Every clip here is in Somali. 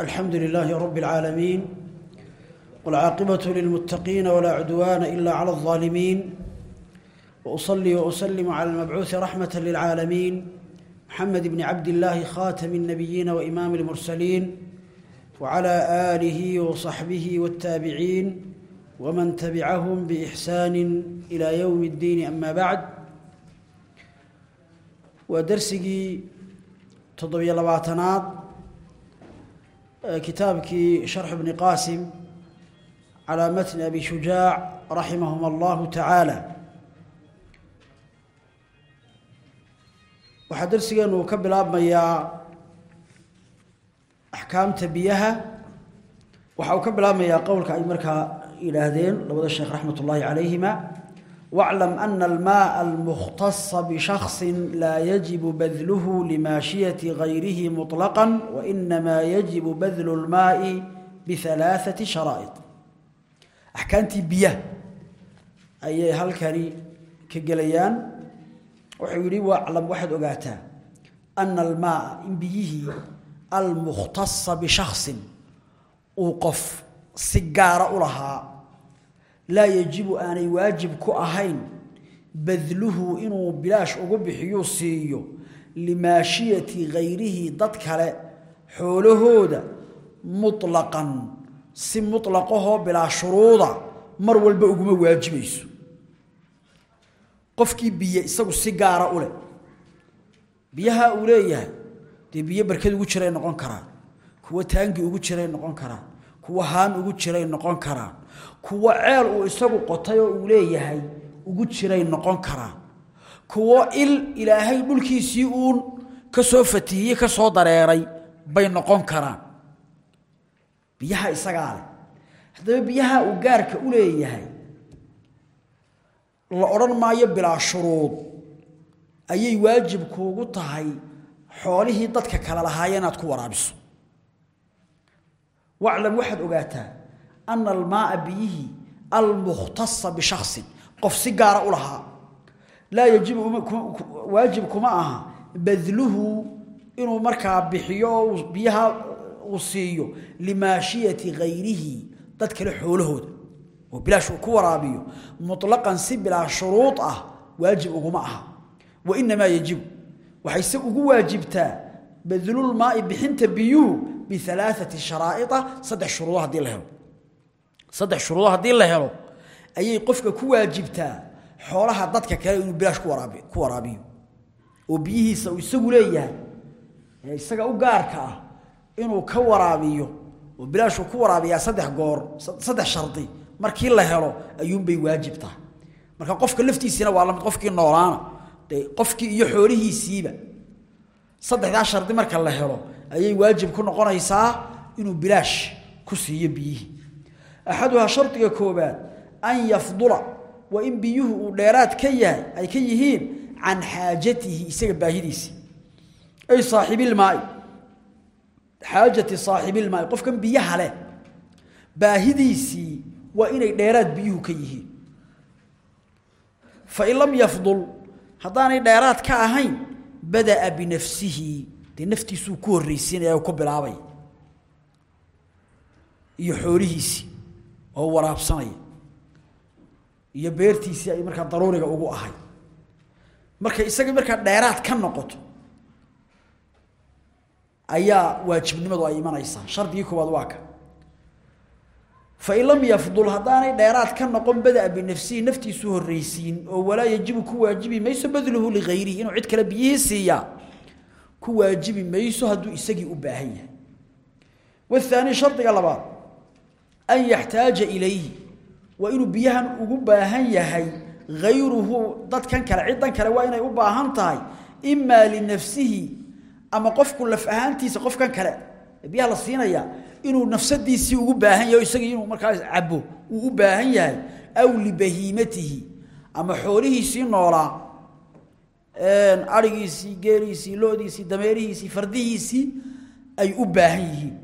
الحمد لله رب العالمين والعاقبة للمتقين ولا عدوان إلا على الظالمين وأصلي وأسلم على المبعوث رحمة للعالمين محمد بن عبد الله خاتم النبيين وإمام المرسلين وعلى آله وصحبه والتابعين ومن تبعهم بإحسان إلى يوم الدين أما بعد. ودرسي تضوي لباتنات kitaabkii sharx على qaasim calaa matni abi الله raximahum allahu tacaala waxaa darsigeennu ka bilaabmayaa axkaamta biyaha. Waxa uu ka bilaabmayaa qowlka ay markaa yidhaahdeen labada sheekh raxmat ullaahi calayhima waclam ana almaaa almukhtasa bishaksin laa yajibu badluhu limaashiyati gayrihi muطlaqan wainamaa yajibu badlu lmaai bihalaaثati sharaa'id axkaamtii biyaha ayay halkani ka gelayaan wuxuu yidhi waclam waxaad ogaataa ana almaaa in biyihii almukhtasa bishaksin uu qof si gaara u lahaa laa yajibu aanay waajib ku ahayn badluhu inuu bilaash ugu bixiyuu siiyo limaashiyati gayrihi dad kale xoolahooda muطlaqan si muطlaqahoo bilaa shuruuda mar walba uguma waajibayso. Qofkii biyo isagu si gaara u leh biyaha uu leeyahay dee biyo barkad ugu jiray noqon karaan kuwo taangi ugu jiray noqon karaan kuwo haan ugu jiray noqon karaan kuwo ceel uu isagu qotay oo uu leeyahay ugu jiray noqon karaan kuwo il ilaahay dhulkiisii uun ka soo fatihiyey ka soo dareeray bay noqon karaan. Biyaha isagaa leh. Haddaba biyaha uu gaarka u leeyahay la odhan maayo bilaa shuruud ayay waajib kuugu tahay xoolihii dadka kale lahaayeen inaad ku waraabiso waclam waxaad ogaataa ana almaaa biyihii almukhtasa bishaksin qof si gaara u lahaa laa yajibu waajib kuma aha badluhu inuu markaa bixiyo biyaha uu siiyo limaashiyati gayrihi dad kale xoolahooda oo bilaash uu ku waraabiyo muطlaqan si bilaa shuruud ah waajib uguma aha wa inamaa yajibu waxayse ugu waajibtaa badlulmaai bixinta biyuhu bialaaثati sharaa'ia saddex shuruudo haddii la helo saddex shuruudo haddii la helo ayay qofka ku waajibtaa xoolaha dadka kale inuu bilaash ku waraabi ku waraabiyo oo biyihiisa uu isagu leeyahay ee isaga u gaarka ah inuu ka waraabiyo oo bilaashuu ku waraabiyaa saddex goor saddex shardi markii la helo ayuunbay waajib tahay marka qofka laftiisiina waa ayay waajib ku noqonaysaa inuu bilaash ku siiyo biyihii axaduhaa shardiga koobaad an yafdula waa in biyuhu uu dheeraad ka yahay ay ka yihiin can xaajatihi isaga baahidiisii ay saaxibilmaai xaajati saaxibilmaai qofkan biyaha leh baahidiisii waa inay dheeraad biyuhu ka yihiin. Fain lam yafdul haddaanay dheeraad ka ahayn bada'a binafsihi dee naftiisuu ku horraysiinaya ku bilaabaya iyo xoolihiisii oo waraabsanaya. Iyo beertiisii ay markaa daruuriga ugu ahay. Markay isagii markaa dheeraad ka noqoto ayaa waajibnimadu ay imanaysaa. Shardigii koowaad waa ka. Fain lam yafdul haddaanay dheeraad ka noqon badaa binafsihi naftiisu horraysiin oo walaa yajibu ku waajibi mayso badluhu ligayrihi inuu cid kale biyihii siiyaa ku waajibi mayso hadduu isagii u baahan yahay. Wahaani shardiga labaad an yaxtaaja ilayhi waa inuu biyahan ugu baahan yahay hayruhu dadkan kale ciddan kale waa inay u baahan tahay imaa linafsihi ama qofku laf ahaantiisa qofkan kale biyaha la siinaya inuu nafsadiisii ugu baahan yahay isagii inuu markaas cabo uu u baahan yahay aw libahiimatihi ama xoolihiisii noolaa arigiisii geeliisii loodiisii dameerihiisii fardihiisii ay u baahan yihiin.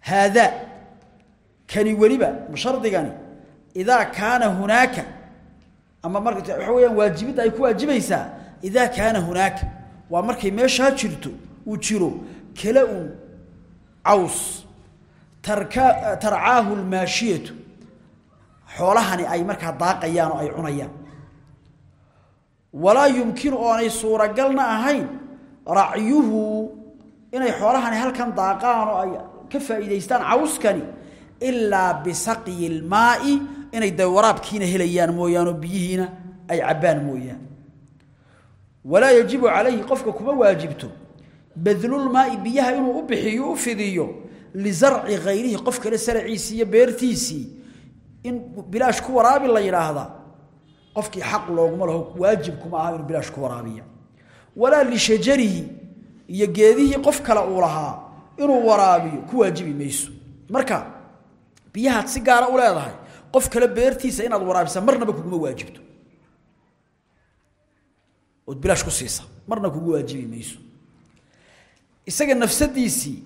Haadaa kani weliba shardigani idaa kaana hunaaka ama marka waxa weeyaan waajibidda ay ku waajibaysaa idaa kaana hunaaka waa markay meeshaa jirto uu jiro kala un caws tarcaahu almaashiyatu xoolahani ay markaa daaqayaan oo ay cunayaan walaa yumkinu oonay suuragalna ahayn racyuhu inay xoolahani halkan daaqaan oo ay ka faa'iidaystaan cawskani ilaa bisaqyi lmaa'i inay de waraabkiina helayaan mooyaane oo biyihiina ay cabbaan mooyaan walaa yajibu calayhi qofka kuma waajibto badlulmaa'i biyaha inuu u bixiyo u fidiyo lizarci hayrihi qof kale saraciisii iyo beertiisii in bilaash ku waraabi la yidhaahdaa qofkii xaq looguma laho waajib kuma aha inuu bilaash ku waraabiya walaa lishajarihi iyo geedihii qof kale uu lahaa inuu waraabiyo ku waajibi mayso. Marka biyahaad si gaara u leedahay qof kale beertiisa inaad waraabisa marnaba kuguma waajibto. Ood bilaash ku siisa marna kugu waajibi mayso. Isaga nafsadiisii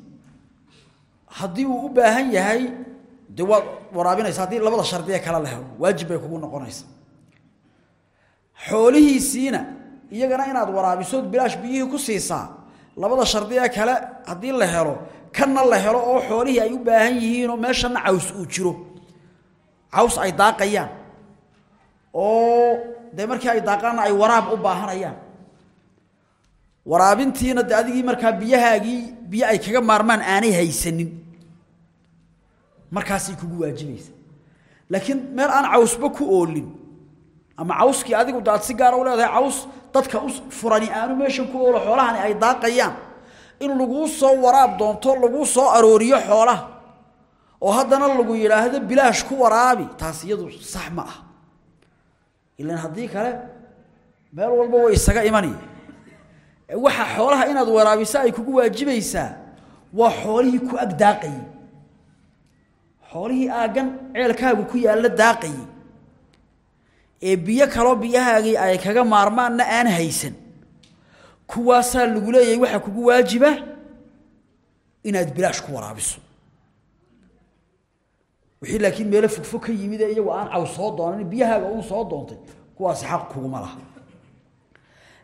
haddii uu u baahan yahay dee waad waraabinaysa haddii labada shardi ee kale la waajib bay kugu noqonaysa xoolihiisiina iyagana inaad waraabisood bilaash biyihii ku siisaa labada shardi ee kale haddii la helo kanna la helo oo xoolihii ay u baahan yihiinoo meeshana caws uu jiro. Caws ay daaqayaan. Oo dee markii ay daaqaanna ay waraab u baahanayaan. Waraabintiina de adigii markaa biyahaagii biyo ay kaga maarmaan aanay haysanin. Markaasay kugu waajibaysa laakiin meel aan cawsba ku oolin ama cawskii adigu daad si gaara u leedahay caws dadka u furani aanu meeshan ku oolo xoolahani ay daaqayaan. In laguu soo waraab doonto laguu soo arooriyo xoolaha oo haddana lagu yidhaahdo bilaash ku waraabi taas iyadu sax ma ah. Ilan haddii kale meel walba way isaga imani. Waxa xoolaha inaad waraabiso ay kugu waajibaysaa waa xoolihii ku ag daaqayey xoolihii aaggan ceelkaagu ku yaalla daaqayey ee biyo kaloo biyahaagii ay kaga maarmaanna aan haysan. Kuwaasaa lagu leeyahay waxaa kugu waajiba inaad bilaash ku waraabiso. Wixii laakiin meelo fogfog ka yimid ee aan caw soo doonan biyahaaga uun soo doontay kuwaasi xaq kuguma laha.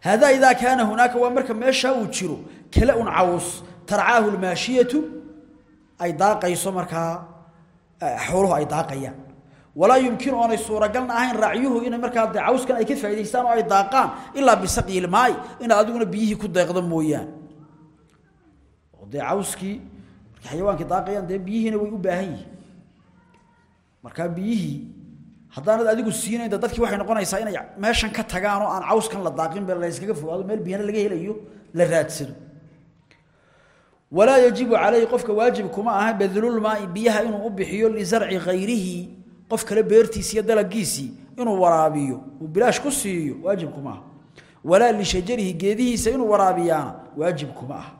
Hada idaa kaana hunaaka waa marka meeshaa uu jiro kale un caws tarcaahu lmaashiyatu ay daaqayso markaa xooluhu ay daaqayaan walaa yumkinu oonay suuragalna ahayn raacyuhu inay markaa cawskan ay ka faa'idaystaan oo ay daaqaan ilaa bisaqyi ilmaai inaad adiguna biyihii ku deeqdo mooyaan oo dee cawskii markay xayawaankii daaqayaan dee biyihiina way u baahan yihiin. Markaa biyihii haddaanad adigu siinayn dadkii waxay noqonaysaa inay meeshan ka tagaan oo aan cawskan la daaqin be la yskaga fogaado meel biyana laga helayo la raadsado. Walaa yajibu calayhi qofka waajib kuma aha badlulmaai biyaha inuu u bixiyo lisarci hayrihi qof kale beertiisi iyo dalagiisii inuu waraabiyo uu bilaash ku siiyo waajib kuma aha. Walaa lishajarihi geedihiisa inuu waraabiyaana waajib kuma aha.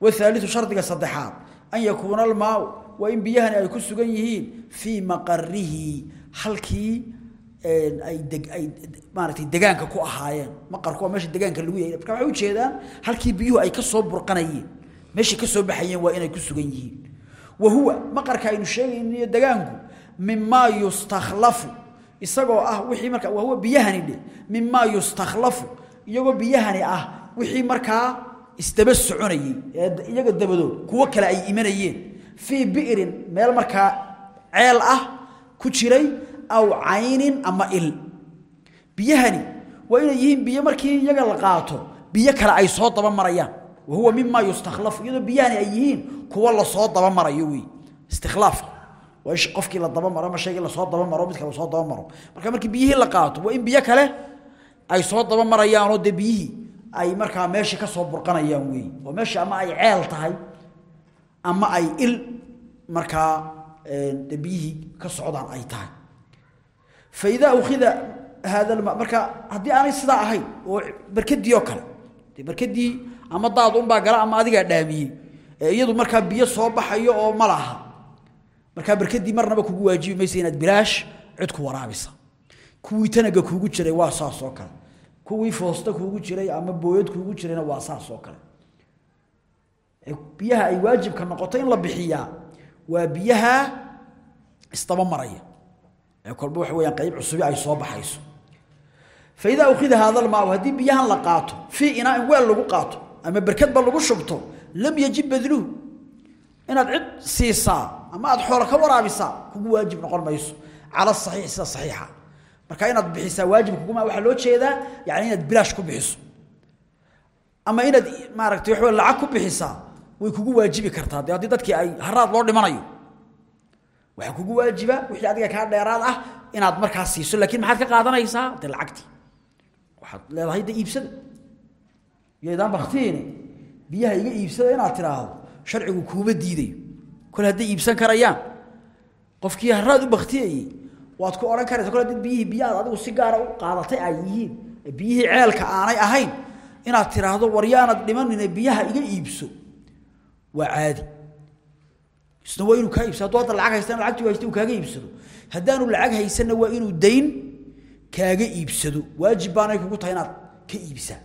Wahaaliu shardiga saddexaad an yakuuna almaau waa in biyahani ay ku sugan yihiin fii maqarihi halkii ay ay maaratay degaanka ku ahaayeen. Maqarku waa meesha degaanka lagu yahay marka waxay ujeedaan halkii biyuhu ay ka soo burqanayeen meeshay ka soo baxayeen waa inay ku sugan yihiin. Wa huwa maqarka aynu sheegayniyo degaanku mimaa yustakhlafu. Isagoo ah wixii marka wa huwa biyahani dhe mimaa yustakhlafu. Iyagoo biyahani ah wixii markaa isdaba soconayey ee iyaga dabadood kuwo kale ay imanayeen. Fii bi'rin meel markaa ceel ah ku jiray aw caynin ama il. Biyahani waa inay yihiin biyo markii iyaga la qaato biyo kale ay soo daba marayaan. Wa huwa mimaa yustakhlafu. Iyadoo biyahani ay yihiin kuwo la soo daba marayo wey. Istikhlaafka waa in qofkii la daba maro ama shaygii la soo daba maro mid kale la soo daba maro. Marka markii biyihii la qaato waa in biyo kale ay soo daba marayaanoo dee biyihii ay markaa meeshii ka soo burqanayaan wey oo meesha ama ay ceel tahay ama ay il markaa de biyihii ka socdaan ay tahay. Fa idaa ukhida hada alma marka haddii aanay sidaa ahayn oo barkadii oo kale dee barkadii ama daad unbaa gala ama adigaa dhaamiyey iyadu markaa biyo soo baxayo oo ma laha markaa barkadii marnaba kugu waajibi maysa inaad bilaash cid ku waraabisa. Kuwii tanaga kuugu jiray waa saas oo kale. Kuwii foosta kuugu jiray ama booyad kuugu jirayna waa saas oo kale. Biyaha ay waajibka noqoto in la bixiyaa waa biyaha isdaba maraya. Ee kolba waxa weyaan qayb cusubi ay soo baxayso. Fa idaa ukhida haada almaau haddii biyahan la qaato fii inaain weel lagu qaato ama berkadba lagu shubto lam yajib badluhu. Inaad cid siisaa ama aad xoolo ka waraabisaa kugu waajib noqon mayso. Cala saxiix sida saxiixa. Marka inaad bixisaa waajib kuguma waxaa loo jeedaa yani inaad bilaash ku bixiso. Ama inaad maaragtay waxba lacag ku bixisaa way kugu waajibi kartaa. Dee haddii dadkii ay haraad loo dhimanayo waxaa kugu waajiba wixii adiga kaa dheeraad ah inaad markaa siiso. Laakiin maxaad ka qaadanaysaa? Dee lacagtii. Waxaad leedahay de iibsada. Yaydaan baktiine biyaha iga iibsada inaad tidhaahdo sharcigu kuuma diidayo kol hadday iibsan karayaan qofkii haraad u baktiyayey waad ku odhan karaysa kol haddii biyihii biyahaad adigu si gaara u qaadatay ay yihiin biyihii ceelka aanay ahayn inaad tidhaahdo waryaanad dhimanine biyaha iga iibso waa caadi. Isna waa inuu kaa iibsado hadduu lacag haystana lacagtii haysta uu kaaga iibsado. Haddaanu lacag haysanna waa inuu dayn kaaga iibsado. Waajib baanay kugu tahay inaad ka iibsaa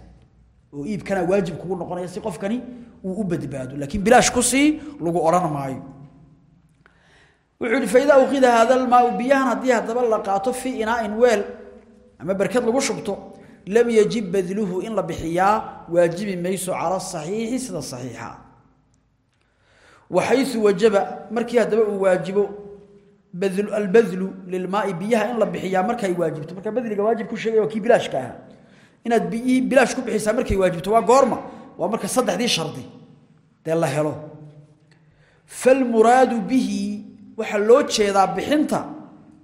oo iibkana waajib kugu noqonaya si qofkani uu u badbaado. Laakiin bilaash ku sii lagu odhan maayo wuxuu yihi faidaa uqida hada almaau biyahan haddii haddaba la qaato fii inaain weel ama berkad lagu shubto lam yajib badluhu in la bixiyaa waajibi mayso cala saxiixi sida saxiixa. Waxayu wajaba markii haddaba uu waajibo albadlu lilmaai biyaha in la bixiyaa markay waajibto. Marka badliga waajib ku sheegay waa kii bilaashka ahaa. Inaad biyihii bilaash ku bixisaa markay waajibto waa goorma waa marka saddexdii shardi dee la helo. Falmuraadu bihi waxaa loo jeedaa bixinta.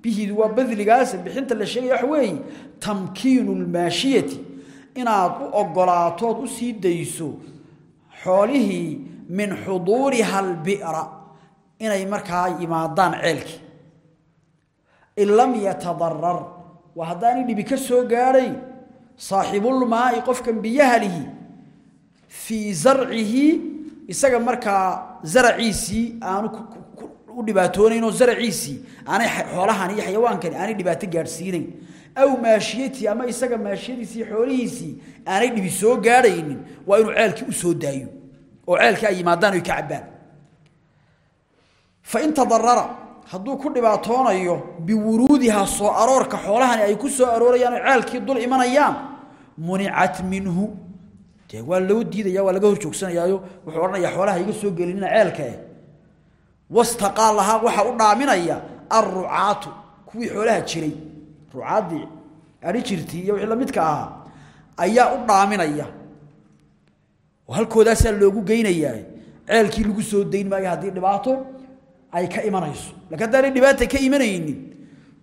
Bihidu waa badligaas bixinta la sheegaya waxa weeye tamkiinu lmaashiyati inaad u ogolaatood u sii dayso xoolihii min xuduuriha albira. Inay markaa yimaadaan ceelkii in lam yatadarar waa haddaanay dhibi ka soo gaadhayn saaxibulmaai qofkan biyaha lihi fii zarcihi. Isaga markaa zaraciisii aanu u dhibaatoonaynoo zaraciisii aanay xoolahan iyo xayawaankani aanay dhibaato gaadhsiinayn. Aw maashiyatii ama isaga maashiyadiisii xoolihiisii aanay dhibi soo gaadhaynin waa inuu ceelkii u soo daayo oo ceelkii ay yimaadaan oy ka cabbaan. Fain tadarara hadduu ku dhibaatoonayo biwuruudihaa soo aroorka xoolahani ay ku soo aroorayaan oo ceelkii dul imanayaan municat minhu. Dee waa loo diidaya waa laga hor joogsanayaayo wuxuu odhanayaa xoolaha iga soo gelinina ceelka eh wastaqaa lahaa waxaa u dhaaminaya alrucaatu kuwii xoolaha jiray. Rucaaddii ari jirtii iyo wixii lamidka ahaa ayaa u dhaaminaya. Oo halkoodaasaa loogu geynayaa ceelkii lagu soo dayn maayo haddii dhibaato ay ka imanayso. Lakin haddaanay dhibaata ka imanaynin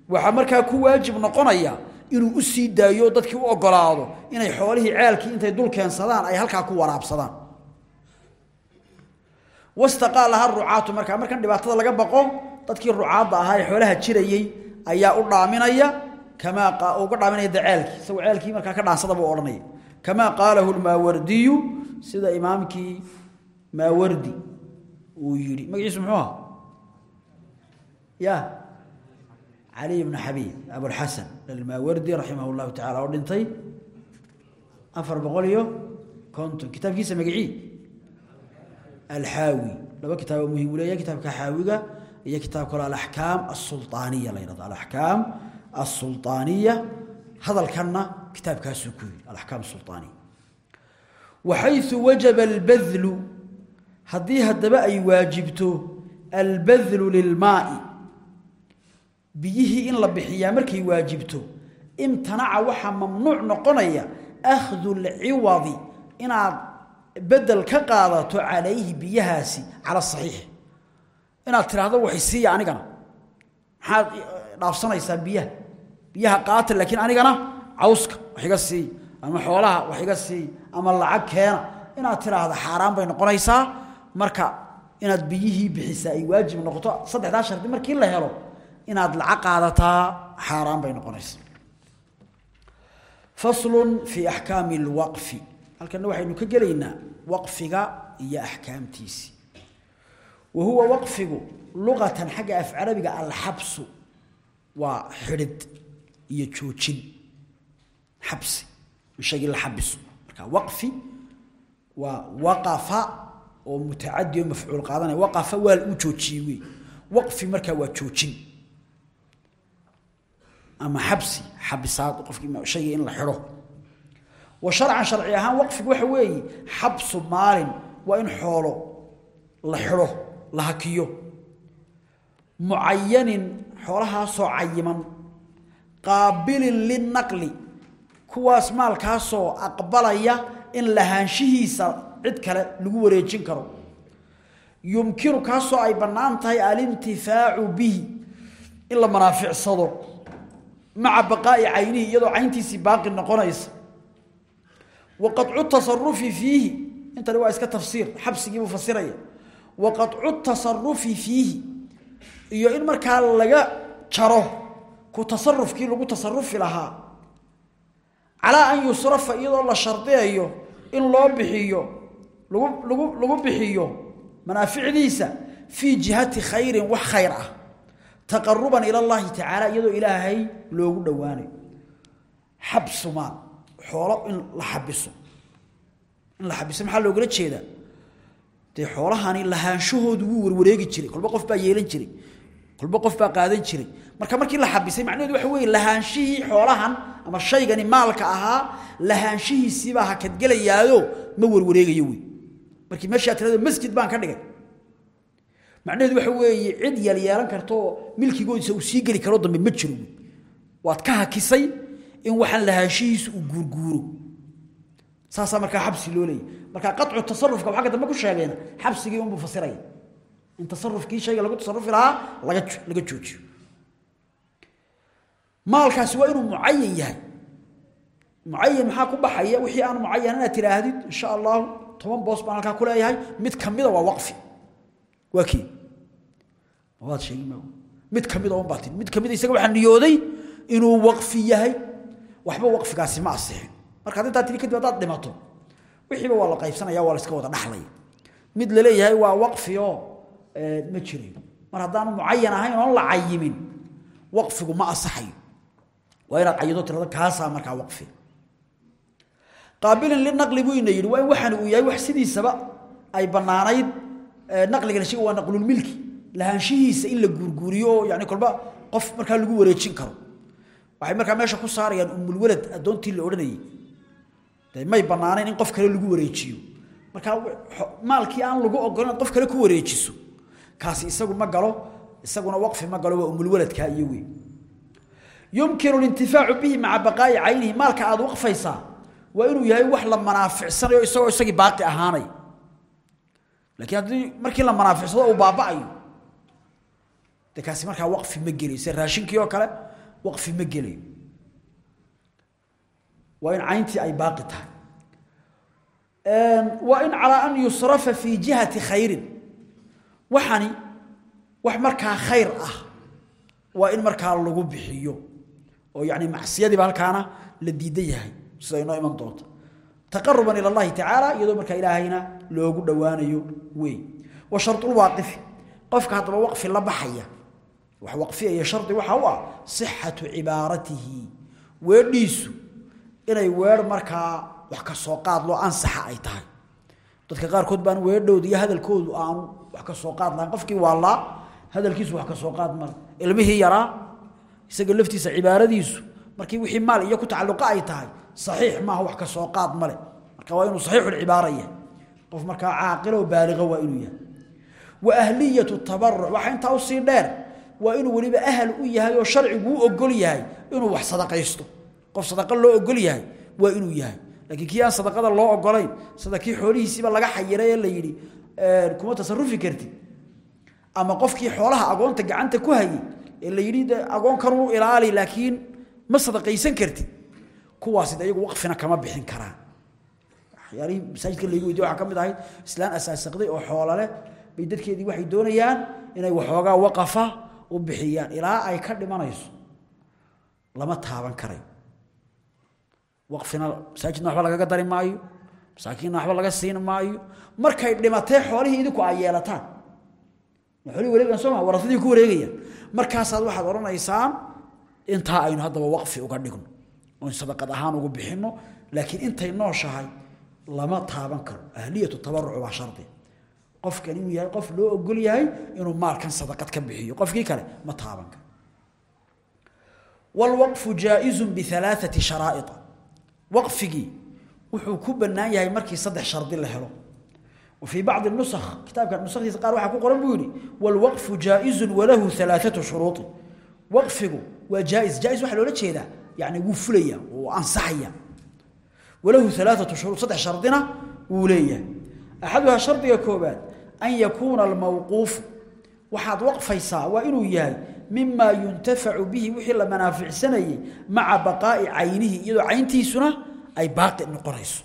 waxaa markaa ku waajib noqonaya inuu u daayo dadkii u ogolaado inay xoolihii ceelkii intay dul keensadaan ay halkaa ku waraabsadaan wastaqaa laha rucaatu markan dhibaatada laga baqo dadkii rucaadda ahaa ee xoolaha jirayey ayaa u dhaaminaya kamaa uga dhaaminaya de ceelkii isagoo ceelkii markaa ka dhaansada buu odhanaya kamaa qaalahu lmaawardiyu sida imaamkii maawardi uu yidhi magaciisu muxuu ahaa ya cali bnu xabiib abulxasan almaawardi raximah llahu tacala oo dhintay afar boqol iyo konton kitaabkiisa magacii alxaawi laba kitaaboo muhiim u leeyahay kitaabka xaawiga iyo kitaab kaloo alakaam asulaaniya la yhahdo alakaam asulaaniya hadalkanna kitaabkaasuu ku yidhi alakaam sulaaniya waxayu wajaba albadlu haddii haddaba ay waajibto albadlu lilmaai biyihii in la bixiyaa markay waajibto imtanaca waxaa mamnuuc noqonaya ahdu bedel ka qaadato calayhi biyahaasi cala saxiix. Inaad tidhaahdo waxay siiya anigana. Maxaad dhaafsanaysaa biyaha? Biyaha qaata laakiin anigana cawska wax iga sii ama xoolaha wax iga sii ama lacag keena. Inaad tidhaahdo xaaraan marka inaad biyihii bixisaa ay waajib noqoto. Saddexdaa shardi markii la helo inaad lacag qaadataa xaaraan bay noqonaysaa. Faslun fii axkaami alwaqfi halkana waxaynu ka gelaynaa waqfiga iyo axkaamtiisii wa huwa waqfigu luqatan xagga af carabiga alxabsu waa xidhid iyo joojin. Xabsi in shaygii la marka waqfi waa waqafa oo mutacadi oo mafcuul qaadanaya. Waqafa waa u joojiyey wey waqfi markaa waa joojin. Ama xabsi xabisaad qofkii shaygii in la xidho wa sharcan sharci ahaan waqfigu waxa weeye xabsu maalin waa in xoolo la xidho la hakiyo. Mucayanin xoolahaasoo cayiman qaabilin linaqli kuwaas maalkaasoo aqbalaya in lahaanshihiisa cid kale lagu wareejin karo. Yumkinu kaasoo ay bannaan tahay alintifaacu bihi in la manaaficsado. Maca baqaa'i caynihi iyadoo cayntiisii baaqi noqonaysa qadcu tasarufi fiihi intani waa iska tafsiir xabsigiibuu fasiraya wa qadcu tasarufi fiihi iyo in markaa laga jaro ku tasarufkii lagu tasarufi lahaa calaa an yusrafa iyadoo la shardiyayo in loo bixiyo lagu lagu lagu bixiyo manaaficdiisa fii jihati khayrin wax khayr ah taqaruban ila allahi tacaala iyadoo ilaahay loogu dhowaanayo xabsu maal xoolo in la xabiso. In la xabiso maxaa loogala jeedaa? Dee xoolahani lahaanshahoodu wuu warwareegi jiray kolba qof baa yeelan jiray kolba qof baa qaadan jiray. Marka markii la xabisay macnaheedu waxa weeye lahaanshihii xoolahan ama shaygani maalka ahaa lahaanshihiisiibaa hakadgelayaayo ma warwareegayo wey markii meeshaa tirada masjid baan ka dhigay. Macnaheedu waxa weeye cid yeelyeelan karta oo milkigoodiisa uu sii geli karo dambe ma jiro waad ka hakisay in waxaan lahaanshihiisu uu guurguuro saasaa markaa xabsi loo leeyay. Markaa qaطcu tasarufka ka dambe ku xabsigii unbuu fasiraya in tasarufkii shayga lagu tasarufi lahaa laga joojiyo. Maalkaasi waa inuu mucayan yahay. Mucayan maxaa ku baxaya? Wixii aan mucayan inaad insha allahu toban boos baan halkaa ku leeyahay. Mid kamida waa waqfi. Waa waad sheegi mid kamida un baa tiri mid kamida isaga waxaa niyooday inuu waqfi yahay waxba waqfigaasi ma asixin marka intaa tiri kadib haddaad dhimato wixiiba waa la qaybsanaya waa la iska wada dhaxlaya mid la leeyahay waa waqfi oo ma jirayo mar haddaanu mucayan ahayn oon la cayimin waqfigu ma asaxayo. Waa inaad cayido tirada kaasaa markaa waqfi. Qaabilin linaqli buu ina yidhi waa waxaan uu yahay wax sidiisaba ay bannaanayd naqliga la sheegi waa naqlulmilki lahaanshihiisa in la guurguuriyo yani kolba qof markaa lagu wareejin karo waxay markaa meesha ku saarayaan umulwalad addoontii la odhanayay. May bannaanayn in qof kale lagu wareejiyo. Markaa maalkii aan lagu inaad qof kale ku wareejiso kaasi isagu ma galo isaguna waqfi ma galo waa umulwaladkaa iyo wey yumkinu lintifaacu bihi maca baqaa'i caynihi maalka aad waqfaysaa waa inuu yahay wax la manaaficsanayo isagoo isagii baaqi ahaanay. Laakiin haddii markii la manaaficsado uu baaba'ayo de kaasi markaa waqfi ma gelayo sida raashinkii oo kale waqfi ma gelayo waa in cayntii ay baaqi tahay. Waa in calaa an yusrafa fii jihati khayrin. Waxani wax markaa khayr ah. Waa in markaa lagu bixiyo. Oo yani macsiyadiiba halkaana la diidan yahay sida inoo iman doonta taqaruban ila allahi tacaala iyadoo markaa ilaahayna loogu dhowaanayo wey wa sharulwaaqifi qofka haddaba waqfi la baxaya wax waqfiyaya shardi waxa u ah sixatu cibaaratihi weedhiisu. Inay weer markaa wax ka soo qaad loo ansaxa ay tahay. Dadka qaarkood baan weedhowda iyo hadalkoodu aanu wax ka soo qaad lahayn. Qofkii waalaa hadalkiisu wax ka soo qaad male ilmihii yaraa isaga laftiisa cibaaradiisu markii wixii maal iyo ku tacalluqa ay tahay saxiix maaha wax ka soo qaad male. Marka waa inuu saxiixulcibaara yahay. Qof markaa caaqilo oo waa inuu yahay. Wa ahliyatu tabaruc waxa intaa u sii dheer waa inuu weliba ahal u yahay oo sharcigu u ogol yahay inuu wax sadaqaysto. Qof sadaqa loo ogol yahay waa inuu yahay. Laakiin kii sadaqada loo ogolayn sida kii laga xayiray ee la yidhi kuma tasarufi kartid. Ama qofkii xoolaha agoonta gacanta ku hayay ee la yidhi agoonkanuu ilaali laakiin ma sadaqaysan kartid. Kuwaasi de iyagu waqfina kama bixin karaan. Waxyaalihii masaajidka laygu weydiye waxaa ka mid ahayd islaan asaasaqday oo xoolale bay dadkeedii waxay doonayaan inay waxoogaa waqafa u bixiyaan ilaa ay ka dhimanayso lama taaban karayo waqfina masaajidna waxba lagaga dari maayo masaakiinna waxba laga siin maayo. Markay dhimatee xoolihii idinku ay yeelataan. Xoolihii wareegan soo maa warasadii ku wareegayaan. Markaasaad waxaad odhanaysaan intaa aynu haddaba waqfi uga dhigno oon sadaqad ahaan ugu bixinno laakiin intay nooshahay lama taaban karo. Ahliyatu tabaruc baa shardi qofkan inuu yahay qof loo ogol yahay inuu maalkan sadaqad ka bixiyo. Qofkii kale ma taaban karo walwaqfu jaa'izun bialaaati sharaa'ia waqfigii wuxuu ku bannaan yahay markii saddex shardi la helo. Wa fii bacdi nusakh kitaabkan nuskhdiisa qaar waxaa ku qoran buu yidhi walwaqfu jaa'izun walahu alaaatu shuruuطi waqfigu waa jaais jaais waxaa loola jeedaa yani wuu fulaya wuu ansaxaya. Walahu alaaatu shuruud saddex shardina wuu leeyahay an yakuuna almawquufu waxaad waqfaysaa waa inuu yahay mimaa yuntafacu bihi wixii la manaaficsanayey maca baqaa'i caynihi iyadoo cayntiisuna ay baaqi noqonayso.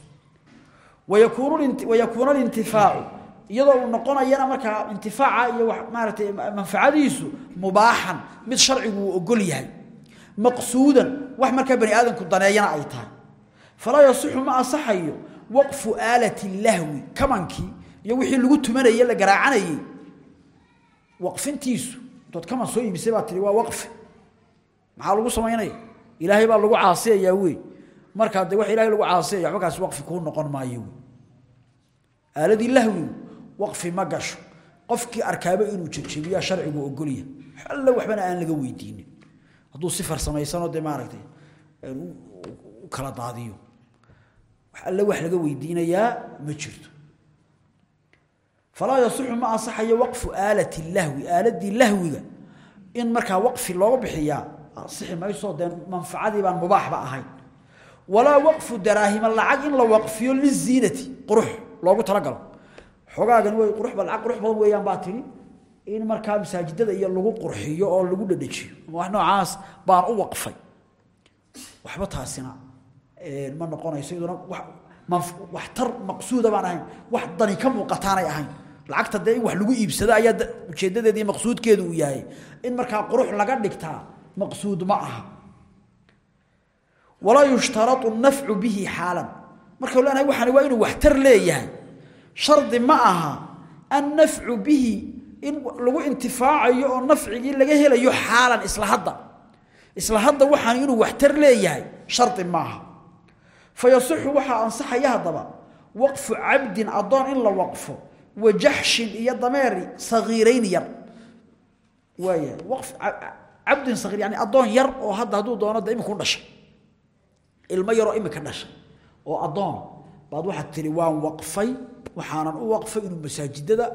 Wayakuuna alintifaacu iyadoo uu noqonayana markaa intifaaca iyo maaratay manfacadiisu mubaaxan mid sharcigu ogol yahay. Maqsuudan wax markaa bani aadamku daneeyana ay tahay. Falaa yasixu ma asaxayo waqfu aalati lahwi kamankii iyo wixii lagu tumanayay la garaacanayay waqfintiisu dad kaman soo iibisay baa tiri waa waqfi maxaa lagu samaynaya? Ilaahay baa lagu caasiyayaa wey. Markaa dee wax ilaahay lagu caasiyaya waxba kaasi waqfi kuu noqon maayo aaladii lahwi waqfi ma gasho. Arkaaba inuu jejebiyaa sharcigu ogolya alla waxbana aan laga weydiinin. Hadduu si farsamaysanoo dee maaragtay kala daadiyo. Alle wax laga weydiinayaa ma jirto falaa yasixu ma ansaxayo waqfu aalati lahwi aaladii lahwiga in markaa waqfi looga bixiyaa ansixi mayso dee manfacadii baan mubaaxba ahayn. Walaa waqfu daraahima lacag in la waqfiyo liziinati qurux loogu talagalo. Xogaagan way qurux ba lacag qurux badan weeyaan baa tiri in markaa masaajidada iyo lagu qurxiyo oo lagu dhadhajiyo wax noocaas baan u waqfay. Waxba taasina ma noqonayso iyaduna wax tar maqsuuda baan ahayn. Wax dani ka muuqataanay ahayn lacagta dee in wax lagu iibsado ayaa ujeedadeeda maqsuudkeedu uu yahay. In markaa qurux laga dhigtaa maqsuud ma aha. Walaa yushtarau nafcu bihi xaalan. Markau leenahay waxaani waa inuu waxtar leeyahay. Shardi ma aha annafcu bihi in lagu intifaacayo oo nafcigii laga helayo xaalan isla hadda. Isla hadda waxaani inuu waxtar leeyahay shardi maaha fayasixu waxaa ansaxaya haddaba waqfu cabdin addoon in la waqfo wajaxshin iyo dameeri sagiirayn yar. Waaya waqf cabdin sagiir yani addoon yar oo hadda hadduu doono de iminku dhashay ilmo yaroo imika dhashay oo addoon. Baad waxaad tiri waan waqfay waxaanan u waqfay inuu masaajidada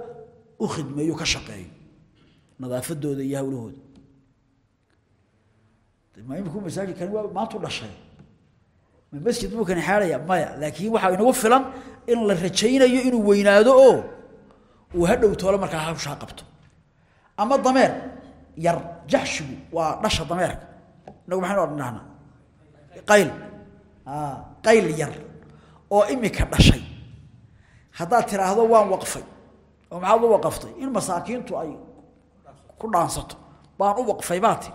u khidmeeyo ka shaqeeyo. Nadaafadooda iyo hawlahooda. Ma iminku masaajid kani waa maantu dhashay? Ma masjid muu kani xaadhaya maya laakiin waxaa inagu filan in la rajaynayo inuu weynaado oo uu hadhow toolo markaa hawsha qabto. Ama dameer yar jahshigu waa dhasha dameerka. Inagu maxaan odhanahnaa qayl. Ah qayl yar oo imika dhashay. Haddaad tiraahdo waan waqfay. Oo maxaad u waqaftay? In masaakiintu ay ku dhaansato. Baan u waqfay baa ti.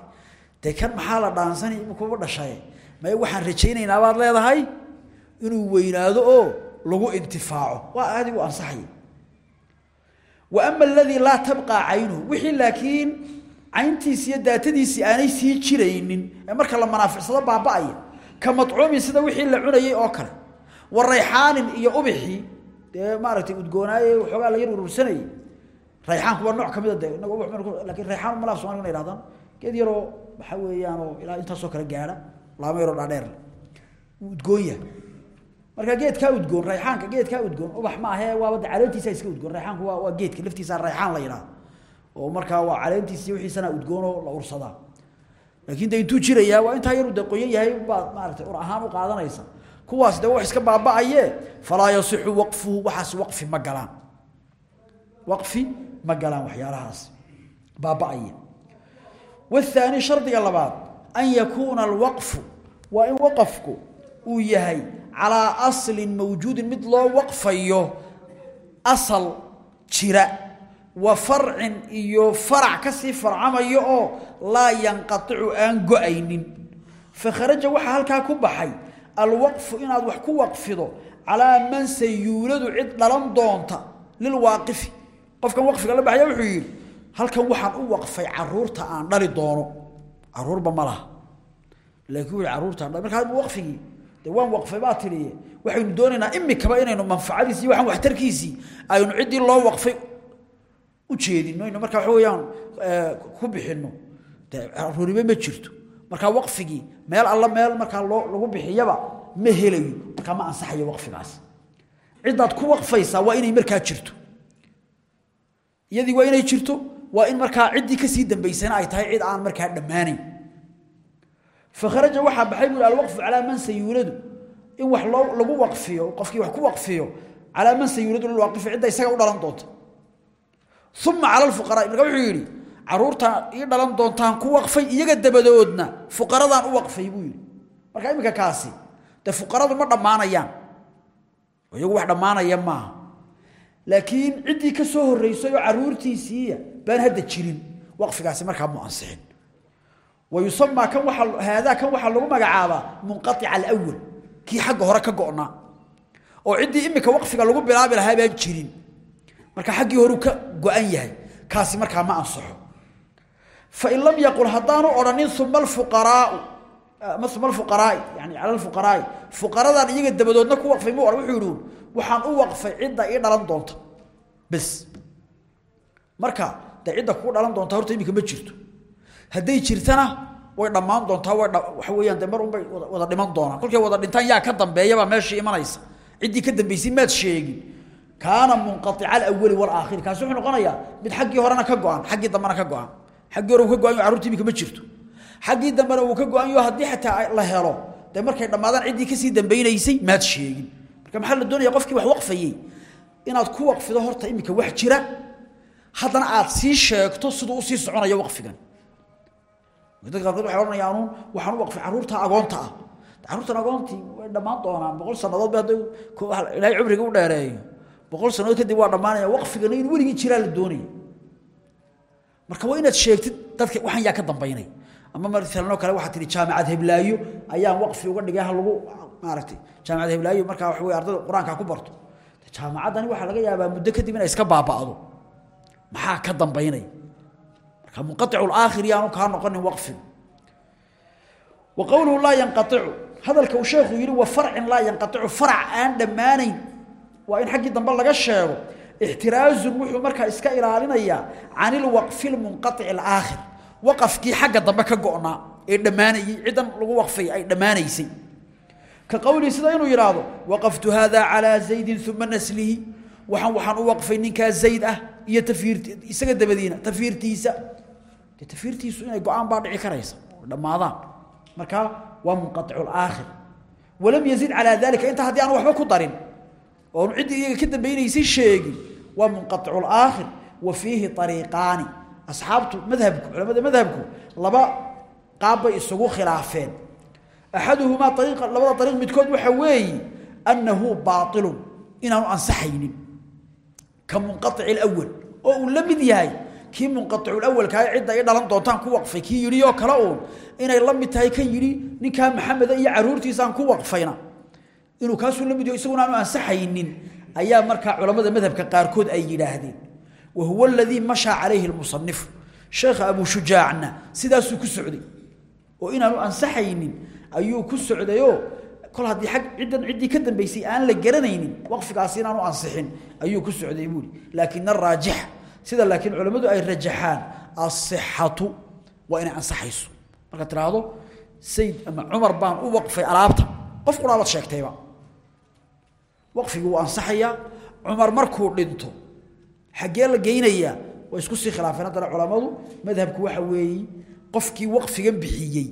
Dee kan maxaa la dhaansanay imikuba dhashay may waxaan inuu weynaado oo lagu intifaaco. Waa aadi u ansaxay wa ama alladii laa tabqaa caynuhu. Wixii laakiin cayntiisi iyo daatadiisii aanay sii jiraynin ee marka la manaaficsado baaba'aya ka madcuumin sida wixii la cunayay oo kale. Wa rayxaanin iyo ubixii dee maaragtay udgoonaaye waxoogaa la yar urursanayay. Rayxaanku waa nooc ka mida dee inagu laakiin rayxaan malaaf somaaliga na yidhahdaan geed yaroo waxa weeyaanoo ilaa intaasoo kale gaadha laama yaro dhaadheer. Udgoon yahay marka geedkaa udgoon rayxaanka geedkaa udgoon ubax maahe waabada caleentiisa iska udgoon rayaanku waa geedka laftiisa rayxaan la yidhaah oo markaa waa caleentiisi wiiisana udgoonoo la ursadaa laakiin de intuu jirayaa waa intaa yaru de yahay baad maarata ur ahaan u qaadanaysa. Kuwaas de wax iska baaba-aye falaa yasixu waqfuhu waxaas waqfi ma galaan. Waqfi ma galaan waxyaalahaas. Baaba-aye wathaani shardiga labaad an yakuuna alwaqfu waa in waqafku uu yahay calaa aslin mawjuudin mid loo waqfayo asal jira wa farcin iyo farac ka sii farcamayo oo laa yanqaicu aan go'aynin. Fakharaja waxaa halkaa ku baxay alwaqfu inaad wax ku waqfido calaa man sayuuladu cid dhalan doonta lilwaaqifi qofkan waqfiga la baxaya wuxuu yidhi halkan waxaan u waqfay carruurta aan dhali doono. Caruurba ma laha. Laakiin wuui caruurtaan markaa waqfigii de waan waqfay baa tiriye waxaynu doonaynaa imikaba inaynu manfacadiisi waxaan waxtarkiisii aynu ciddii loo waqfay u jeedino inu markaa waxa weeyaan ku bixinno. De ma jirto. Markaa waqfigii meel alla meel markaa loo lagu bixiyaba ma helayo markaa ma ansaxayo waqfigaas. Cidaad ku waqfaysaa waa inay markaa jirto. Iyadii waa inay jirto waa in markaa ciddii ka sii dambaysana ay tahay cid aan markaa dhammaanayn fakharaja waxaa baxay buui alwaqfu calaa man sayuuladu in wax lagu waqfiyo qofkii wax ku waqfiyo calaa man sayuuladu lilwaaqifi cidda isaga u dhalan doonta uma cala lfuqaraa marka wuxuu yidhi caruurtaan ii dhalan doontaan ku waqfay iyaga dabadoodna fuqaradaan u waqfay buu yidhi marka iminka kaasi dee fuqaradu ma dhammaanayaan iyagu wax dhammaanaya maaha laakiin ciddii ka soo horreysay oo baan hadda jirin waqfigaasi markaa mu ansixin wa yusamaa kan waa haadaa waxaa lagu magacaabaa munqaica alawal kii xagga hore ka go'naa oo ciddii imika waqfiga lagu bilaabi lahaa baan jirin marka xaggii horeu ka go-an yahay kaasi markaa ma ansaxo fain lam yaqul haddaanu odhanin uma alfuqaraau ma uma alfuqaraai yani cala alfuqaraai fuqaradan iyaga dabadoodna ku waqfay mu odhan wuxuu waxaan u waqfay cidda ii dhalan doonta bes marka dee cidda kuu dhalan doonta horta iminka ma jirto hadday jirtana way dhammaan doontaa waxa weeyaan dee mar unbay wada dhiman doonaan. Kolkay wada dhintaan yaa ka dambeeyabaa meeshii imanaysa. Ciddii ka dambaysay maad sheegin. Kaana munqaica alawali walaakhiri. Kaasi wuxuu noqonayaa mid xaggii horena ka go-an xaggii ka go-an. Xaggii ka go-an yo ma jirto. Xaggii dambena uu ka go-an yo xataa la helo dee markay dhammaadaan ciddii ka sii dambeynaysay maad sheegin. Marka maxaa doonaya? Qofkii wax waqfayey. Inaad ku waqfido horta iminka wax jira. Haddana aad sii sheegto siduu u sii soconayo waqfigan dadka qaarkood waxay odhanayaanuun waxaan u waqfay carruurta agoonta ah. Carruurtan agoontii way dhammaan doonaan. Boqol sannadood ba hadday ilaahay cumriga u dheereeyo. Boqol sannadood kadib waa dhammaanaya waqfigana inuu weligii jiraa la doonaya marka waa inaad sheegtid dadka waxaan yaa ka dambaynay. Ama maalanoo kale waxaa tihi jaamacad heblaayo ayaan waqfi uga dhigay ha lagu maaragtay. Jaamacad heblaayo markaa waxa wey ardayda qur'aanka ku barto. Jaamacaddani waxaa laga yaabaa muddo kadib inay iska baaba'do. Maxaa ka dambaynaya marka munqaicu laakhir yaanu kaa noqonin waqfin. Wa qowluhu laa yanqaicu hadalka uu sheekhu yidhi wa farcin laa yanqaicu farac aan dhammaanayn waa in xaggii dambe laga sheego. Ixtiraazun wuxuu markaa iska ilaalinayaa can ilwaqfi lmunqaici alaakhir waqafkii xagga dambe ka go'naa ee dhammaanayey ciddan lagu waqfay ay dhammaanaysay. Ka qowlihi sida inuu yidhaahdo waqaftu hada calaa zaydin uma naslihi. Waxaan waxaan u waqfay ninkaa dee tafiirtiisu inay go'aan baa dhici karaysa. Dhammaadaan. Markaa waa munqaicu laakhir walam yazid calaa dalika inta haddii aan waxba ku darin oonu ciddii iyaga ka dambaynaysay sheegin waa munqaicu laakhir wa fiihi ariiqaani asxaabtu madhabku culamada madhabku laba qaab bay isugu khilaafeen. Axaduhumaa ariiqa labada ariiq midkood waxa weeye annahu baailun inaanu ansaxaynin. Ka munqaici lawal oo uu la mid yahay kii munqaiculawalkaa cidda i dhalan doontaan ku waqfay kii yidhi oo kale uun inay la mid tahay kan yidhi ninkaa iyo caruurtiisaan ku waqfayna. Inuu kaasuu la mid isaguna aanu ansaxaynin ayaa markaa culamada madhabka qaarkood ay yidhaahdeen. Wa huwa aladii mashaa calayhi lmusanifu sheekha abuu shujaacna sidaasuu ku socday. Oo inaanu ansaxaynin ayuu ku socdayoo kol haddii ag ciddan ciddii ka dambaysay aan la garanaynin waqfigaasi inaanu ansixin ayuu ku socday buuri laakin araajix sida laakiin culammadu ay rajaxaan asixatu waa inay ansaxayso. Markaad tiraahdo sayd ama cumar baan u waqfay alaabta. Qof quraabad sheegtayba. Waqfigii wuu ansaxayaa cumar markuu dhinto xaggee la geynayaa way isku sii khilaafeen haddana culammadu madhabku waxa weeye qofkii waqfigan bixiyey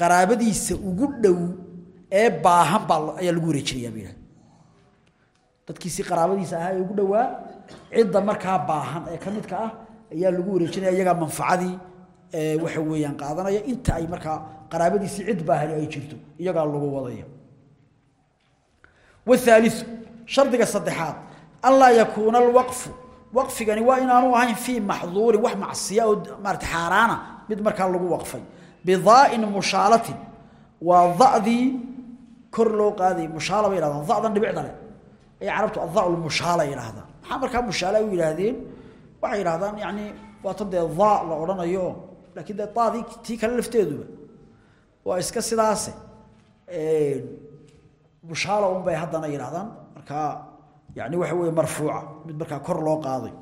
qaraabadiisa ugu dhow ee baahan baa ayaa lagu wareejinaya ba yidhahda dadkiisii qaraabadiisa ahaa ee ugu dhowaa cidda markaa baahan ee ka midka ah ayaa lagu wareejinaya iyagaa manfacadii waxa weeyaan qaadanaya. Inta ay markaa qaraabadiisii cid baahani ay jirto iyagaa lagu wadaya. Wahaaliu shardiga saddexaad anlaa yakuuna alwaqfu. Waqfigani waa inaanu ahayn fii maxduurin wax macsiya oo maarata xaaraana mid markaa lagu waqfay. Bidaa'in mushaalatin waa da'dii kor loo qaaday. Mushaala bay hahdaan da'dan dhibicdale leh ay carabtu adha'ul mushala yiraahdaan waxa marka mushala u yiraahdeen? Waxay yiraahdaan yaani waa tan dee dhaa la oranayo laakiin dee taadi tii kale lafteeduba. Waa iska sidaas ee mushaala un bay haddana yidhahdaan markaa yani waxa weeye marfuuca mid markaa kor loo qaaday.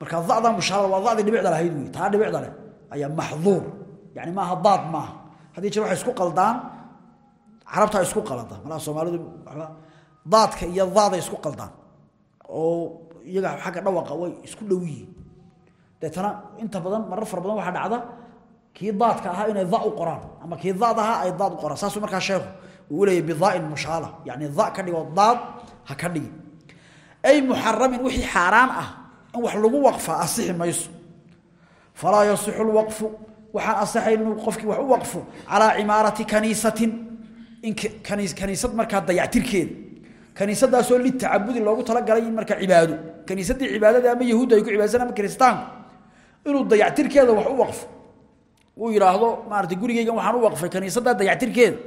Marka dacda mushaala waa dacdii dhibicda lahayd wey taa dhibicda leh ayaa maxduur. Yani maaha daad maaha. Haddii jir waxay isku qaldaan carabtaa isku qalada malaha soomaalidu waba daadka iyo daada isku qaldaan. Oo iyaga xagga dhawaqa way isku dhow yihiin deetana inta badan marar fara badan waxaa dhacda kii daadka ahaa inay da u qoraan ama kii daad ahaa ay daad u qoraan. Saasuu markaa sheekhu uu leeyahy bidaain mushaala yacni da ka dhigo daad ha ka dhigi ay muxaramin wixii xaaraan ah in wax lagu waqfaa asixi mayso. Falaa yasixu lwaqfu waxaan asaxayn inuu qofkii wax u waqfo calaa cimaarati kaniisatin. In kaniisad markaa dayactirkeeda kaniisadaasoo litacabudi loogu talagalay in markaa cibaado kaniisadii cibaadada ama yahuudda ay ku cibaadsan ama kiristaanku inuu dayactirkeeda wax u waqfo. Uu yidhaahdo maarata gurigeygan waxaan u waqfay kaniisadda dayactirkeeda.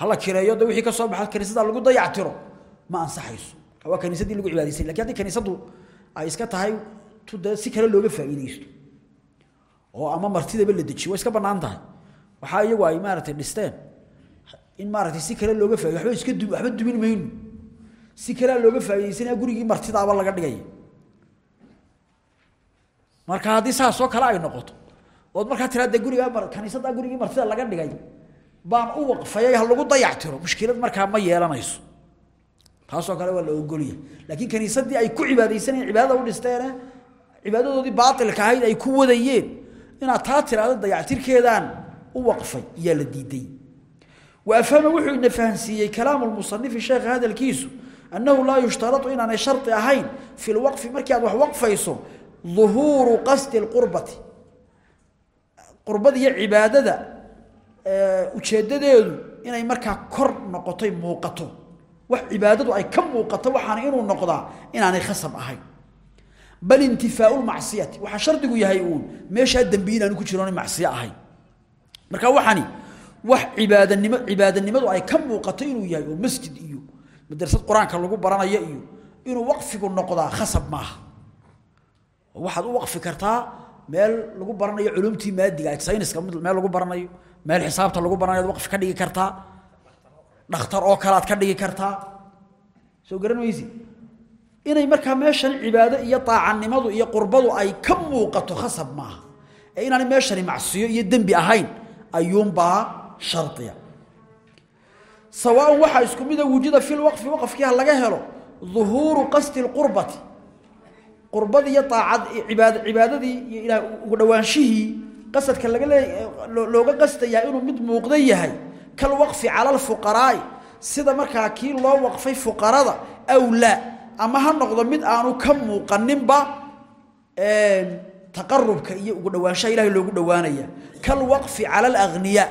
Hala kireeyo de wixii ka soo baxa kaniisada lagu dayactiro ma ansaxayso. Waa kaniisadii lagu cibaadaysay laakiin haddii kaniisadu ay iska tahay tu dee si kale looga faa'iideysto oo ama martidaba la dejiyo iska bannaan waxaa iyagu ay maaragtay dhisteen in maaragtay si kale looga faa'ido waxba iska du waxba dumin mayno si kalea looga faa'iideysanaya gurigii martidaaba laga dhigaya marka haddii saasoo kale ay noqoto ood markaa tiraa dee gurigaa kaniisaddaa gurigii martida laga dhigay baan u waqfayay ha lagu dayactiro mushkilad markaa ma yeelanayso. Taasoo kale waa la ogolya laakiin kaniisadii ay ku cibaadaysanayeen cibaadada u dhisteene cibaadadoodii baailka ahayd ay ku wadayeen inaad taa tiraahdo dayactirkeedaan u waqfay iyaa la diiday waafhama wuxuu ina fahansiiyey kalaamu lmusanifi sheekha hadalkiisu annahu laa yushtarau inaanay shari ahayn fi lwaqfi markii aad wax waqfayso uhuuru qasdi qurbati qurbada iyo cibaadada ujeedadeedu inay markaa kor noqotoy muuqato wax cibaadadu ay ka muuqato waxaana inuu noqdaa inaanay khasab ahayn bal intifaau lmacsiyati waxaa shardigu yahay uun meeshaa dembi inaanu ku jiroona macsiyo ahayn marka waxani wax cibaadanimo cibaadanimadu ay ka muuqato inuu yahay oo masjid madrasad qur'aanka lagu baranayo iyo inuu waqfigu noqdaa khasab maaha. Waxaad u waqfi kartaa meel lagu baranayo culumtii maadiga sayniska meel lagu baranayo meel xisaabta lagu baranayo waqfi ka dhigi kartaa dhakhtar oo kale ka dhigi kartaa. Soo garan maysi inay markaa meeshan cibaado iyo daacanimadu iyo qurbadu ay ka muuqato khasab maaha. Ee inaanay meeshani macsiyo iyo dembi ahayn ayuunbaa shardiya sawaaun waxaa isku mida wujida filwaqfi waqafkii ha laga helo duhuuru qasdi lqurbati qurbadii iyo aacad ibaad cibaadadii iyo ilaah ugu dhowaanshihii qasadka laga le looga qastayaa inuu mid muuqda yahay kalwaqfi cala alfuqaraa'i sida markaa kii loo waqfay fuqarada aw laa ama ha noqdo mid aanu ka muuqaninba taqarubka iyo ugu dhowaanshaha ilahay loogu dhowaanaya kalwaqfi cala alahniyaa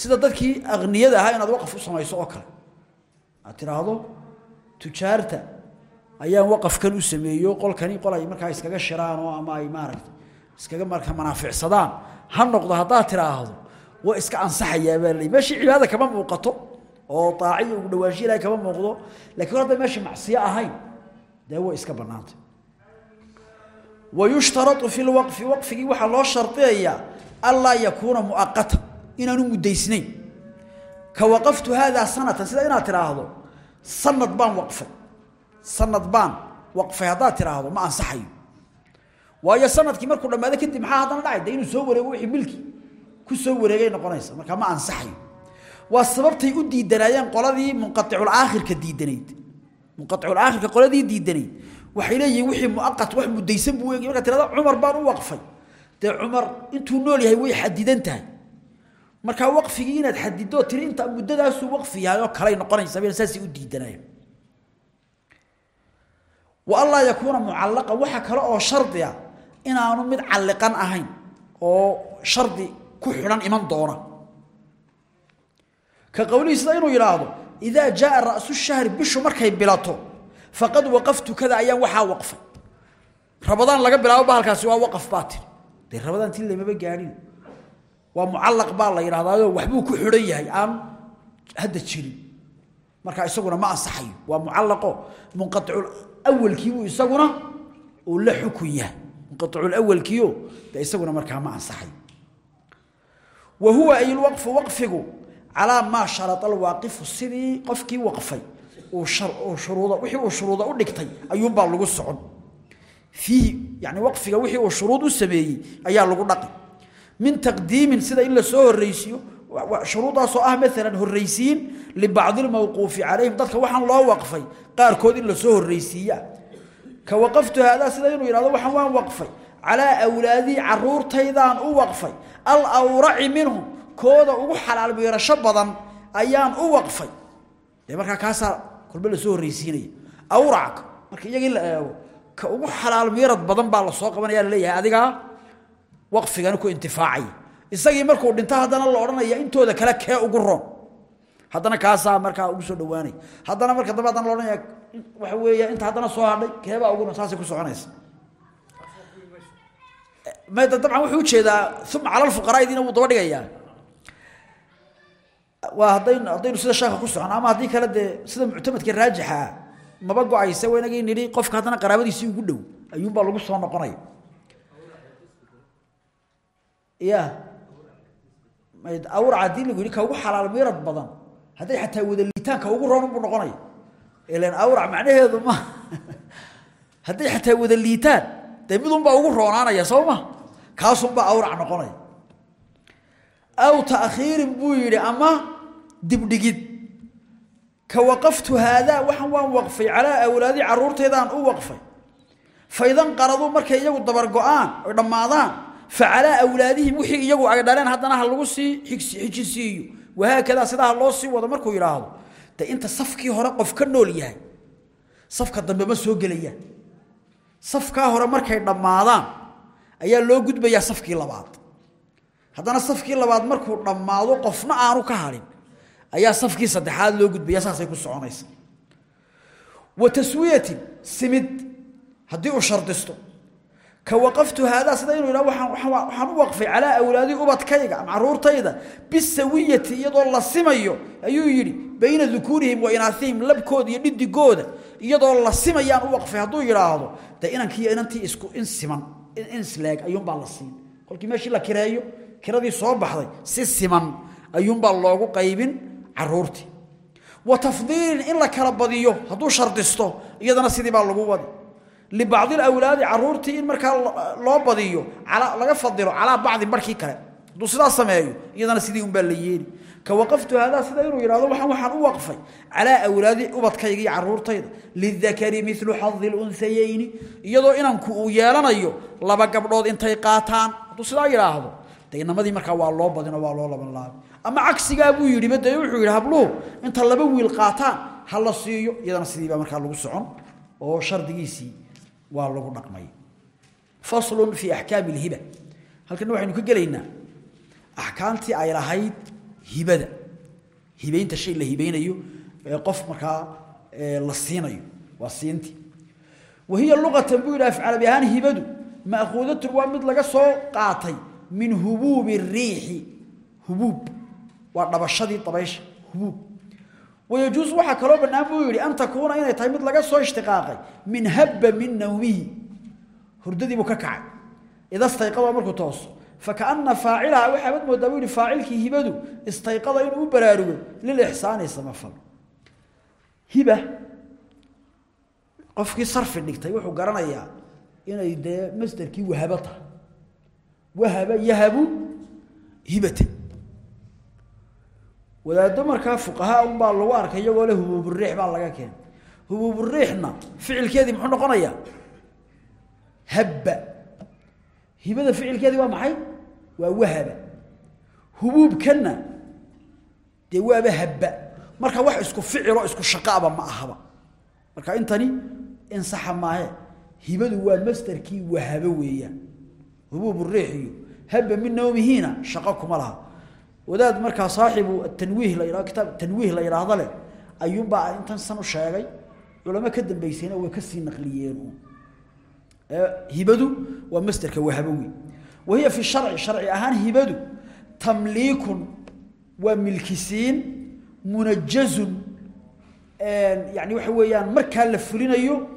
sida dadkii akniyada ahaa inaad waqf u samayso oo kale. Aad tidhaahdo tujaarta ayaan waqafkan u sameeyo qolkani qol ay markaa iskaga shiraan oo ama ay maaragtay iskaga marka manaaficsadaan. Ha noqdo haddaad tidhaahdo waa iska ansaxayaa baa meeshii cibaadada kama muuqato oo daaciyo ugu dhawaansho ilahay kama muuqdo laakiin war hadday meesha macsiyo ahayn dee way iska bannaantay. Wayushtarau fi lwaqfi waqfigii waxaa loo shardiyayaa anlaa yakuuna inaanu muddaysnayn. Ka waqaftu haadaa sanatan sida inaad tidhaahdo sanad baan waqfay. Sanad baan waqfay haddaad tidhaahdo ma ansaxayo. Waayo sannadkii markuu dhammaado kadib maxaa haddana dhacay? Inuu soo wareego wixii milki. Ku soo wareegay noqonaysa markaa ma ansaxayo. Waa sababtay u diidanaayeen qoladii munqaiculaakhirka diidanayd. Munqaiculaakhirka qoladii diidanayd. Waxay leeyihiin wixii muaqat wax mudaysan buu eegay. Markaa tirada cumar baan u waqfay. Dee cumar intuu nool yahay way xadidan tahay markaa waqfigii inaad xadido tiri inta waqfi yahay oo kaley noqonaysa bayna saasay u diidanayeen wa anlaa yakuuna mucallaqan waxa kale oo shardi a inaanu mid calliqan ahayn oo shardi ku xidhan iman doona. Ka qowlihii inuu yidhaahdo idaa jaaa ra'su shahri bishu markay bilato faqad waqaftu kada ayaan waxaa waqfay. Rabadaan laga bilaabo bahalkaasi waa waqaf baa dee rabadaan lamaba gaadhin waa mucallaq baa la yidhahdaayo waxbuu ku xidhan yahay aan hadda jirin. Marka isaguna ma ansaxayo. Waa mucallaqo munqaicul awalkiibuu isaguna uu la xukun yahay. Munqaicul awalkiio dee isaguna markaa ma ansaxayo. Wa huwa ay lwaqfu waqfigu calaa maa sharada alwaaqifu sidii qofkii waqfay. Wixii uu shuruuda u dhigtay ayuunbaa lagu socon. Fiihi yani waqfiga wixii uu shuruud u sameeyey ayaa lagu dhaqi min taqdiimin sida in la soo horreysiiyo shuruudaasoo ah maalan horraysiin libacdi lmawquufi calayhim. Dadka waxaan loo waqfay qaarkood in la soo horraysiiya. Ka waqaftu haadaa sida inuu yidhahdo waxaan waan waqfay. Calaa awlaadii caruurtaydaan u waqfay. Alawraci minhum kooda ugu xalaal miirasho badan ayaan u waqfay. Dee markaa la ugu xalaal miirad badan baa la soo qabanaya la leeyahay adigaa waqfigana ku intifaacaya isagii markuu dhinto haddana la odhanaya intooda kale kee ugu roon? Haddana kaasaa markaa ugu soo dhawaanaya haddana marka dambe haddana la odhanaya waxa weeya inta haddana soo hadhay keebaa ugu roon saasay ku soconaysa. Mada dabcan wuxuu u jeedaa uma cala lfuqaraaidiina wuu daba dhigayaa. Waa haddaynu haddaynu sida sheeka ku socon ama haddii kale dee sida muctamadka raajixa maba go'aysa waynagii nidhi qofka haddana qaraabadiisii ugu dhow ayuunbaa lagu soo noqonaya ya awrac haddii lagu yidhi ka ugu xalaal miirad badan. Hadday xataa wada liitaanka ugu roon buu noqonaya. Ilan awrac macnaheedu ma hadday xataa wada liitaan dee midunbaa ugu roonaanaya soo ma? Kaasunbaa awrac noqonaya. Aw taakhiirin buu yidhi ama dibdhigid. Ka waqaftu haadaa waxaan waan waqfay. Calaa awlaadi caruurteedaan u waqfay. Faidan qaraduu markay iyagu dabar go'aan oy dhammaadaan fa calaa awlaadihim wixii iyagu ay dhaleen haddana ha lagu sii xijisiiyo wahaakadaa sidaa loo sii wado markuu yidhaahdo de inta safkii hore qof ka nool yahay safka dambe ma soo gelayaan safkaa hore markay dhammaadaan ayaa loo gudbayaa safkii labaad haddana safkii labaad markuu dhammaado qofna aanu ka hadhin ayaa safkii saddexaad loo gudbaya saasay ku soconaysa wa taswiyatin ka waqaftu haadaa sida inuu yidhah waxaan u waqfay calaa awlaadi ubadkayga ama caruurtayda bisawiyati iyadoo la simayo ayuu yidhi bayna dukuurihim wa inaasihim labkooda iyo dhidigooda iyadoo la simayaan u waqfay hadduu yidhaahdo de inankiiyo inantii isku in siman in isleeg ayuunbaa la siin. Kolkii meeshii la kireeyo kiradii soo baxday si siman ayuunbaa loogu qaybin caruurtii. Wa tafdiilin in la kala badiyo hadduu shardisto iyadana sidii baa lagu wadi libacdi awlaadi caruurtii in markaa loo badiyo laga fadilo calaa bacdi barkii kale hadduu sidaa sameeyo iyadana sidii unbaa la yeeli ka waqaftu haadaa sida inuu yidhahdo waxaan waxaan u waqfay calaa awlaadi ubadkayga iyo caruurtayda lidakari milu xadi lunsayeyni iyadoo inanku uu yeelanayo laba gabdhood intay qaataan hadduu sidaa yidhaahdo de inamadii markaa waa loo badino waa loo laban laabay ama cagsigaa buu yidhi bade wuxuu yidhi habluhu inta laba wiil qaataan ha la siiyo iyadana sidiibaa markaa oo shardigiisii waa lagu dhaqmay. Faslun fii axkaami lhiba halkana waxaynu ka gelaynaa axkaamtii ay lahayd hibada. Hibaynta shay la hibaynayo ee qof markaa la siinayo. Waa siintii wahiya luqatan buu yidhi afcalabi ahaan hibadu ma'khuudatun waa mid laga soo qaatay min hubuubi riixi. Hubuub. Waa dhabashadii dabaysha. Hubuub wayajuusu waxaa kaloo bannaan buu yidhi an takuuna inay tahay mid laga soo ishtiqaaqay min habba min nawmihi hurdadiibuu ka kacay ida stayqadoo markuu tooso fakaana faacilaha waxaabad moodaa buu yihi faacilkii hibadu istayqada inuu u baraarugo lilixsaani samafal hiba qofkii sarfi dhigtay wuxuu garanayaa inay dee masderkii wahabo tahay wahaba yahabu wadaaddo markaa fuqahaa unbaa lagu arkay iyagoo le hubuuburiix baa laga keenay hubuuburiixna ficilkeedii muxuu noqonayaa? Habba. Hibada ficilkeedii waa maxay? Waa wahaba. Hubuubkanna dee waaba habba. Marka wax isku ficilo isku shaqaaba ma ahaba. Marka intani insaxa maahe. Hibadu waa masderkii wahabo weeyaan. Hubuuburiix iyo habba min nawmihiina shaqo kuma laha wadaad markaa saaxibu tanwiih la kitaab tanwiih la yidhaahdo leh ayuunbaa intan san u sheegay culamo ka dambaysayna way ka sii naqliyeen hibadu waa masderka wahabo wey wahiya fi sharci sharci ahaan hibadu tamliikun waa milkisiin munajazun yani waxa weeyaan markaa la fulinayo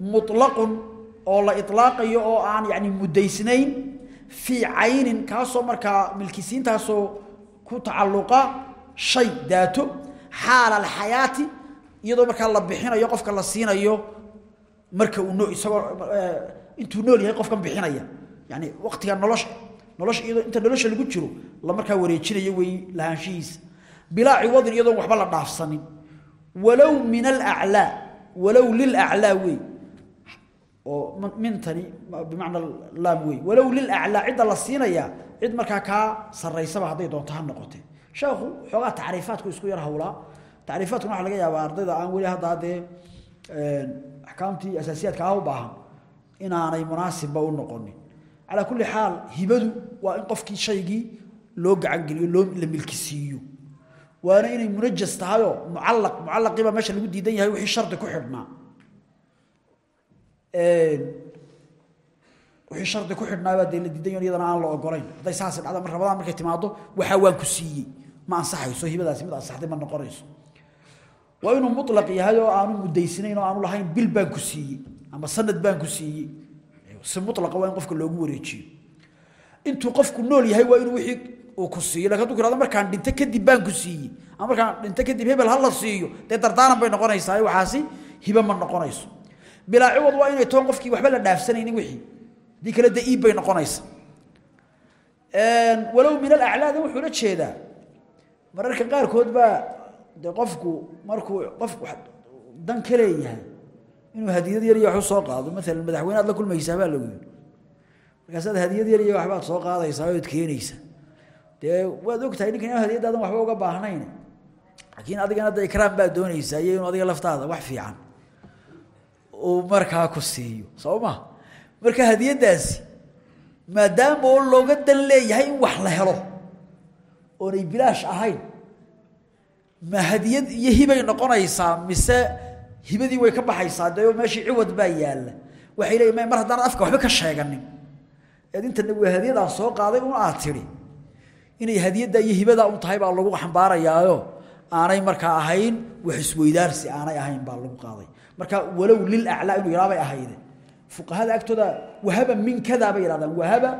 muطlaqun oo la iطlaaqayo oo aan yani mudaysnayn fii caynin kaasoo markaa milkisiintaasoo ku tacaluqa shay daato xaala alxayaati iyadoo markaa la bixinayo qofka la siinayo marka uu no isagoo intuu nool yahay qofkan bixinaya yani waqtiga nolosha nolosha iyadoo inta nolosha lagu jiro la markaa wareejinayo wey lahaanshihiisa bilaa ciwadin iyadoon waxba la dhaafsanin walow min alaclaa walow lilaclaa wey oo mintani bimacna laam wey walow lilaclaa cidda la siinayaa cid markaa kaa saraysaba hadday doonto ha noqotee sheekhu xoogaa tacriifaadku isku yar hawlaa tacriifaadkuna waxa laga yaabaa ardayda aan weli hadda haddee axkaamtii asaasiyaadka ah u baahan inaanay munaasibba u noqonin. Calaa kulli xaal hibadu waa in qofkii shaygii loo gacangeliyo loo la milkisiiyo. Waana inay munajas tahayoo mucallaq mucallaqiiba meesha lagu diidan yahay wixii shardi ku xidhnaa wixii shardi ku xidhnaabaa dee la diidan yaho iyadana aan la ogolayn hadday saasi dhacda mar rabadaan markay timaado waxaa waan ku siiyey. Ma ansaxayso hibadaasi mid ansaxday ma noqonayso. Waa inuu mulaq yahay oo aanu mudaysnayn oo aanu lahayn bil baan ku siiyey ama sanad baan ku siiyey. Si mulaqa waa in qofka loogu wareejiyo. Intuu qofku nool yahay waa inuu wixii uu ku siiyo laakiin haduu kirado markaan dhinto kadib baan ku siiyey. Markaan dhinto kadib hebel ha la siiyo dee dardaaran bay noqonaysaa waxaasi hibe ma noqonayso. Bilaa ciwad waa inay toon qofkii waxba la dhaafsanaynin wixii haddii kale dee iib bay noqonaysa. Walow min alaclaada wuxuu la jeedaa mararka qaarkood baa de qofku markuu qof dan ka leeyahay inuu hadiyad yar iyo wax u soo qaado. Maalan madaxweyne aad la kulmaysaa baa lagu yidhi. Markaasaad hadiyad yar iyo waxbaad soo qaadaysaa ood keenaysa dee waad ogtahay ninkan inaan hadiyadaadan waxba uga baahnayn. Laakiin adigana da ikraam baad doonaysaa iyo inuu adiga laftaada wax fiican uu markaa ku siiyo. Soo ma marka hadiyaddaasi maadaama oo looga dan leeyahay in wax la helo oonay bilaash ahayn ma hadiyad iyo hibay noqonaysaa mise hibadii way ka baxaysaa? Dee meeshii ciwad baa yaalla waxay leeyihiin mar haddaan afka waxba ka sheeganin. Eed intana waa hadiyadaan soo qaaday un aad tidhi inay hadiyadda iyo hibadaa un tahay baa lagu xambaarayaayo. Aanay markaa ahayn wax isweydaarsi aanay ahayn baa lagu qaaday. Marka walow lilaclaa inuu yidhaha bay ahayde fuqahada agtooda wahaba min kada bay yidhahdaan wahaba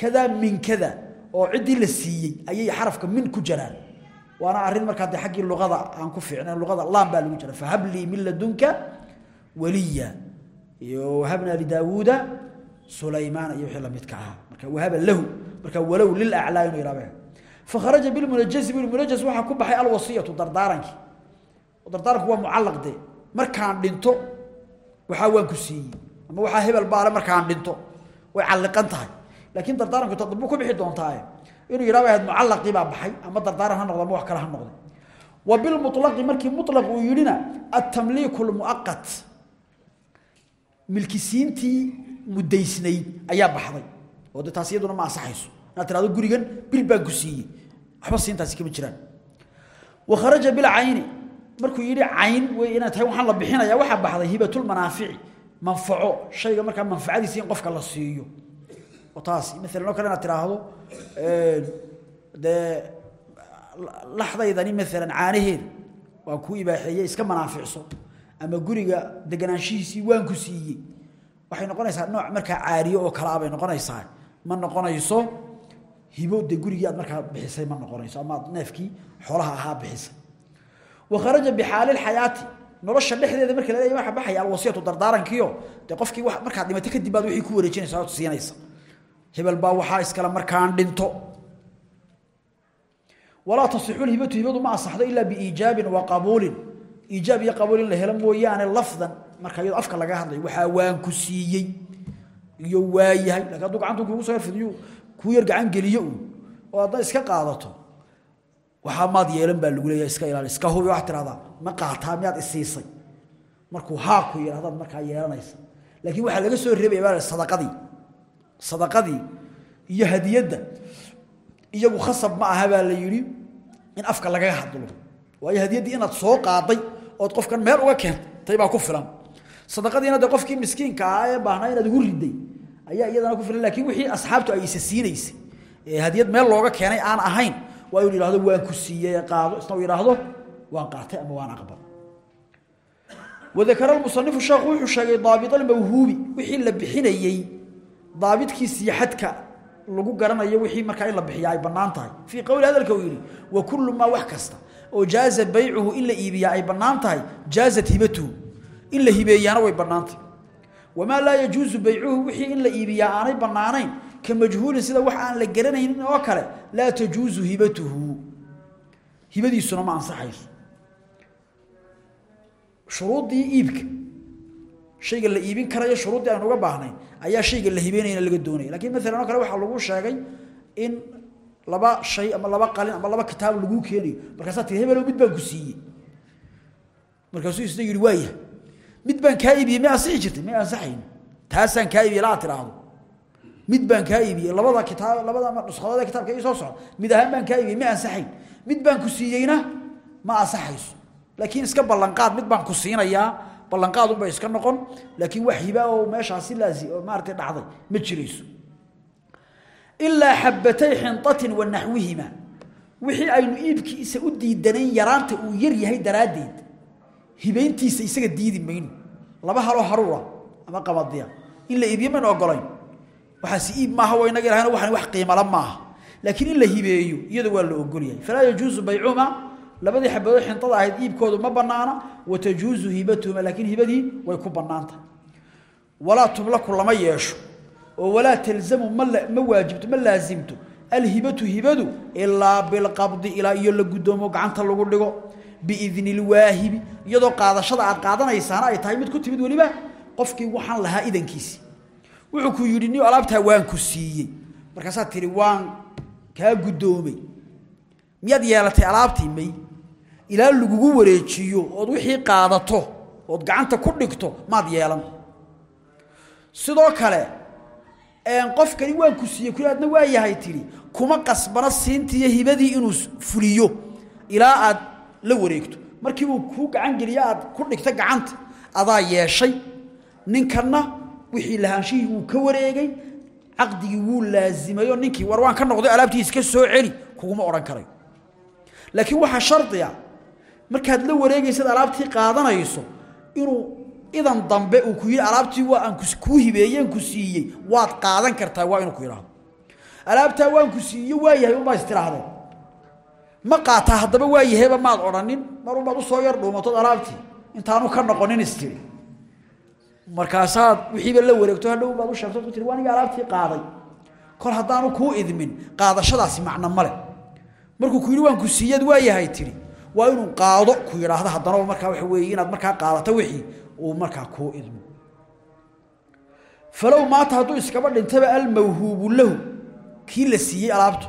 kada min kada oo ciddii la siiyey ayay xarafka min ku jiraan waana arrin markaa de xaggii luqada aan ku fiicnayn luqada laan baa lagu jira fahab lii min ladunka waliya. Iyo wahabna lidaawuuda sulaymaana iyo wixii lamidka ahaa marka wahaba lahu. Marka walow lilaclaa inuu yidhahda fakharaja bilmunajazi bilmunajas waxaa ku baxay alwasiyatu dardaarankii. Dardaaranku waa mucallaq de markaan dhinto waxaa waan ku siiyey ama waxaa hebel baale markaan dhinto. Way calliqan tahay. Laakiin dardaaranku tadbu ku bixi doontaaye. Inuu yidhahdo ahayd mucallaqii baa baxay ama dardaaran ha noqdo ama wax kale ha noqdo. Wa bilmutlaqi markii mutlaq uu yidhina altamliiku lmuaqat milkisiintii muddaysnayd ayaa baxday. Oo de taas iyaduna ma ansaxayso. Inaad tirahdo gurigan bil baan ku siiyey. Waxba siintaasi kama jiraan. Wa kharaja bilcayni markuu yidhi cayn wey inaad tahay waxaan la bixinayaa. Waxaa baxday hibatulmanaafici manfaco. Shayga markaa manfacadiisa in qofka la siiyo. Taas. Maalan oo kale inaad tiraahdo dee laxdaydani maalan caanaheeda waan kuu ibaaxeeyey iska manaaficso. Ama guriga deganaanshihiisii waan ku siiyey. Waxay noqonaysaa nooc markaa caariyo oo kalea bay noqonaysaa. Ma noqonayso hibo de gurigii aad bixisay ma noqonayso. Ama neefkii xoolaha ahaa bixisay wa kharaja bixaali lxayaati nolosha dhexdeeda marka la leeyahy waxa baxaya alwasiyatu dardaarankiio dee qofkii wa markaad dhimato kadib baad wixii ku wareejinaysa ood siinaysa. Hebel baa waxaa iskale markaan dhinto. Walaa tasixu lhibatu hibadu ma asaxdo ilaa biiijaabin wa qabuulin. Iijaab iyo qabuul in la helo mooyaane lafdan. Marka iyadoo afka laga hadlayo waxaa waan ku siiyey. Iyo waayahay laakiin hadduu gacantu kugu soo fidiyo kuu yar gacan geliyo uun oo hadda iska qaadato waxaa maad yeelan baa lagu leeyahay iska ilaali. Iska hubi waxaad tirahdaa ma qaataa miyaad isiisay markuu haa ku yidhahdaad markaa yeelanaysa. Laakiin waxaa laga soo reebaya baa sadaqadii. Sadaqadii iyo hadiyadda. Iyagu khasab ma aha baa la yidhi in afka lagaga hadlo. Waayo hadiyaddii inaad soo qaaday ood qofkan meel uga keentay baa ku filan. Sadaqadiina de qofkii miskiinka ahaa ee baahnaa inaad ugu riday ayaa iyadana ku filan. Laakiin wixii asxaabtu ay isa siinaysay hadiyad meel looga keenay aan ahayn waa inuu waan ku siiyey qaado. Isna yidhaahdo waan qaatay ama waan aqbal. Wadakara almusanifu sheekhu wuxuu sheegay daabit almawhuubi wixii la bixinayey. Daabitkiisiyo xadka lagu garanayo wixii markaa in la bixiya ay bannaan tahay. Fii qowli hadalka uu yidhi wa kullu maa wax kasta oo jaaza baycuhu in la iibiyaa ay bannaan tahay jaazat hibatuhu in la hibeeyaana way bannaan tahay. Wamaa laa yajuusu baycuhu wixii in la iibiyaa aanay bannaanayn ka majhuulin sida wax aan la garanaynin oo kale laa tajuuzu hibatuhu. Hibadiisuna ma ansaxayso. Shuruuddii iibka shayga la iibin karayo shuruuddii aan uga baahnayn ayaa shayga la hibeynayna laga doonaya lakiin maalan oo kale waxaa lagu sheegay in laba shay ama laba qalin ama laba kitaab laguu keenayo. Markaasaa tiri hebelo mid baan ku siiyey. Markaasuu isna yidhi waaya mid baan kaa mid baan kaa iibiyey labada kitaab labada nuskhadooda kitaabka ii soo socda mid ahaan baan kaa iibiyey ma ansaxayn. Mid baan ku siiyeyna ma ansaxayso. Laakiin iska ballanqaad mid baan ku siinayaa ballanqaad unbay iska noqon. Laakiin wax hiba oo meeshaasi laasi oo maaragtay dhacday ma jirayso. Ilaa xabbatay xintatin wa naxwihima. Wixii aynu iibkiisa u diidanayn yaraanta uu yar yahay daraaddeed hibayntiisa isaga diidi mayno. Laba haloo haruura ama qamadiya in la iibiyo maynu ogolayn waxaasi iib maaha waa inaga ilahayna waxaan wax qiimala maaha. Laakiin in la hibeeyo iyada waa la ogol yahay falaa yajuusu baycuhuma labadii xabadood xintada ahayd iibkoodu ma banaana wa tajuusu hibatuhuma laakiin hibadii way ku bannaantahay walaa tumlaku lama yeesho oo walaa talzamu ma waajibto ma laasimto alhibatu hibadu ilaa bilqabdi ilaa iyo la guddoomo gacanta lagu dhigo biidni lwaahibi iyadoo qaadashada aad qaadanaysaana ay tahay mid ku timid weliba qofkii waxaan lahaa idankiisi wuxuu ku yidhi ni alaabtaa waan ku siiyey. Markaasaa tihi waan kaa guddoomay. Miyaad yeelatay alaabtii may? Ilaa lagugu wareejiyo ood wixii qaadato ood gacanta ku dhigto maad yeelan. Sidoo kale qofkani waan ku siiyey kulaadna waa yahay tidhi kuma qasbana siintiiyo hibadii inuu fuliyo ilaa aad la wareegto. Markii uu kuu gacan geliyo aad ku dhigta gacanta adaa yeeshay. Ninkanna wixii lahaanshihii wuu ka wareegay caqdigii wuu laazimayo ninkii war waan ka noqday alaabtii iska soo celi kuguma odhan karayo. Laakiin waxaa shardiga markaad la wareegaysad alaabtii qaadanayso inuu idan dambe uu ku yidhi alaabtii waa aan kuu hibeeyeen ku siiyey waad qaadan kartaa waa inuu ku yidhaahdo. Alaabtaa waan ku siiyo waa yahay unbaa istidhaahdeen ma qaataa haddaba waa yahayba maad odhanin mar unbaad u soo yar dhuumatood alaabtii intaanu ka noqonin istiri markaasaad wixiiba la wareegto hadhow baad u sheegto ku tiri waa aniga alaabtii qaaday. Kol haddaanu kuu idmin qaadashadaasi macno male markuu ku yidhi waan ku siiyad waa yahay tiri. Waa inuu qaado ku yidhaahdo haddana markaa waxa weeye inaad markaa qaadato wixii uu markaa kuu idmo falow maata hadduu iskaba dhintaba almawhuubu lahu kii la siiyey alaabtu.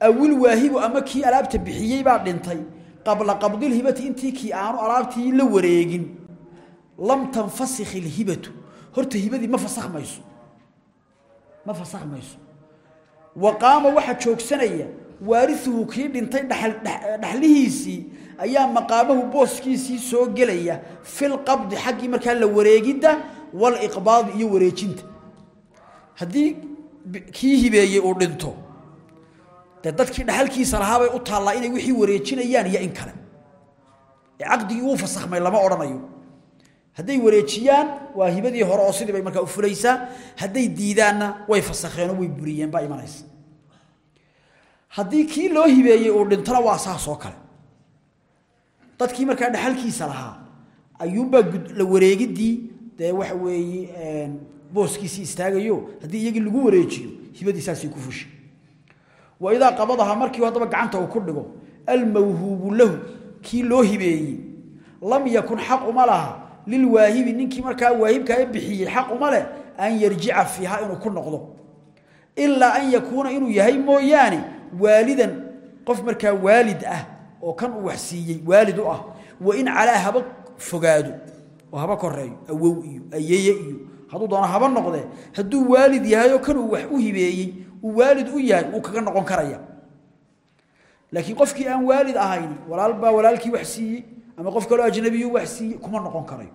Awil waahibu ama kii alaabta bixiyey baa dhintay qabla qabdilhibati intii kii aanu alaabtii la wareegin lam tanfasikh ilhibatu horta hibadii ma fasakhmayso. Ma fasakhmayso. Wa qaama waxa joogsanaya waarisuhu kii dhintay dhaxlihiisii ayaa maqaamahu booskiisii soo gelaya fil qabdi xaggii markaa la wareegidda wal iqbaadi iyo wareejinta. Haddii kii hibeeyey uu dhinto dee dadkii dhaxalkiisa lahaabay u taallaa inay wixii wareejinayaan iyo in kale. Ee caqdigii uu fasakhmay lama odhanayo hadday wareejiyaan waa hibadii hore oo sidii bay markaa u fulaysaa hadday diidaanna way fasakheenoo way buriyeen baa imanaysa. Haddii kii loo hibeeyey uu dhintona waa saas oo kale. Dadkii markaa dhaxalkiisa lahaa ayuunbaa la wareegidii. Dee waxa weeye booskiisii istaagayo haddii iyagii lagu wareejiyo hibadii saasay ku fushi. Wa idaa qabadahaa markii haddaba gacanta uu ku dhigo almawhuubu lahu kii loo hibeeyey lam yakun xaq uma laha lilwaahibi ninkii markaa waahibkaa bixiyey xaq uma leh an yarjica fiiha inuu ku noqdo. Ilaa an yakuuna inuu yahay mooyaane waalidan qof markaa waalid ah oo kan uu wax siiyey waalid u ah. Wa in calaa haba fogaado oo haba koreeyo awow iyo ayeye iyo. Hadduu doono haba noqdee hadduu waalid yahay oo kan uu wax u hibeeyey uu waalid u yahay wuu kaga noqon karaya. Laakiin qofkii aan waalid ahayn walaal baa walaalkii wax ama qof kaloo ajnabiyu wax siiyey kuma noqon karayo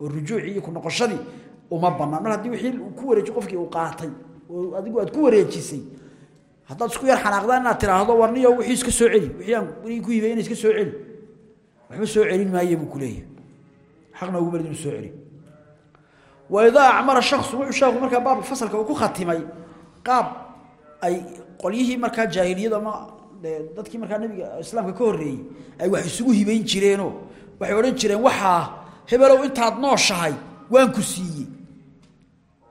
oo rujuucii iyo ku noqoshadii uma bannaan mar haddii wixii uu ku wareejiyo qofkii uu qaatay oo adigu aad ku wareejisay haddaad isku yar xanaaqdaan inaad tiraahdo warniyo wixii iska soo celi wixii aan wixii ku hibeeyey iska soo celi. Waxba soo celin maayo buu ku leeyahay. Xaqna ugu maridin soo celi. Wa acmara shakhsu wuxuu sheekhu markaa baabka fasalka uu ku khatimay qaab ay qolyihii markaa jaahiliyada ama dadkii markaa nabiga islaamka ka horreeyey ay wax isugu hibayn jireenoo waxay odhan jireen waxaa hebelow intaad nooshahay waan ku siiyey.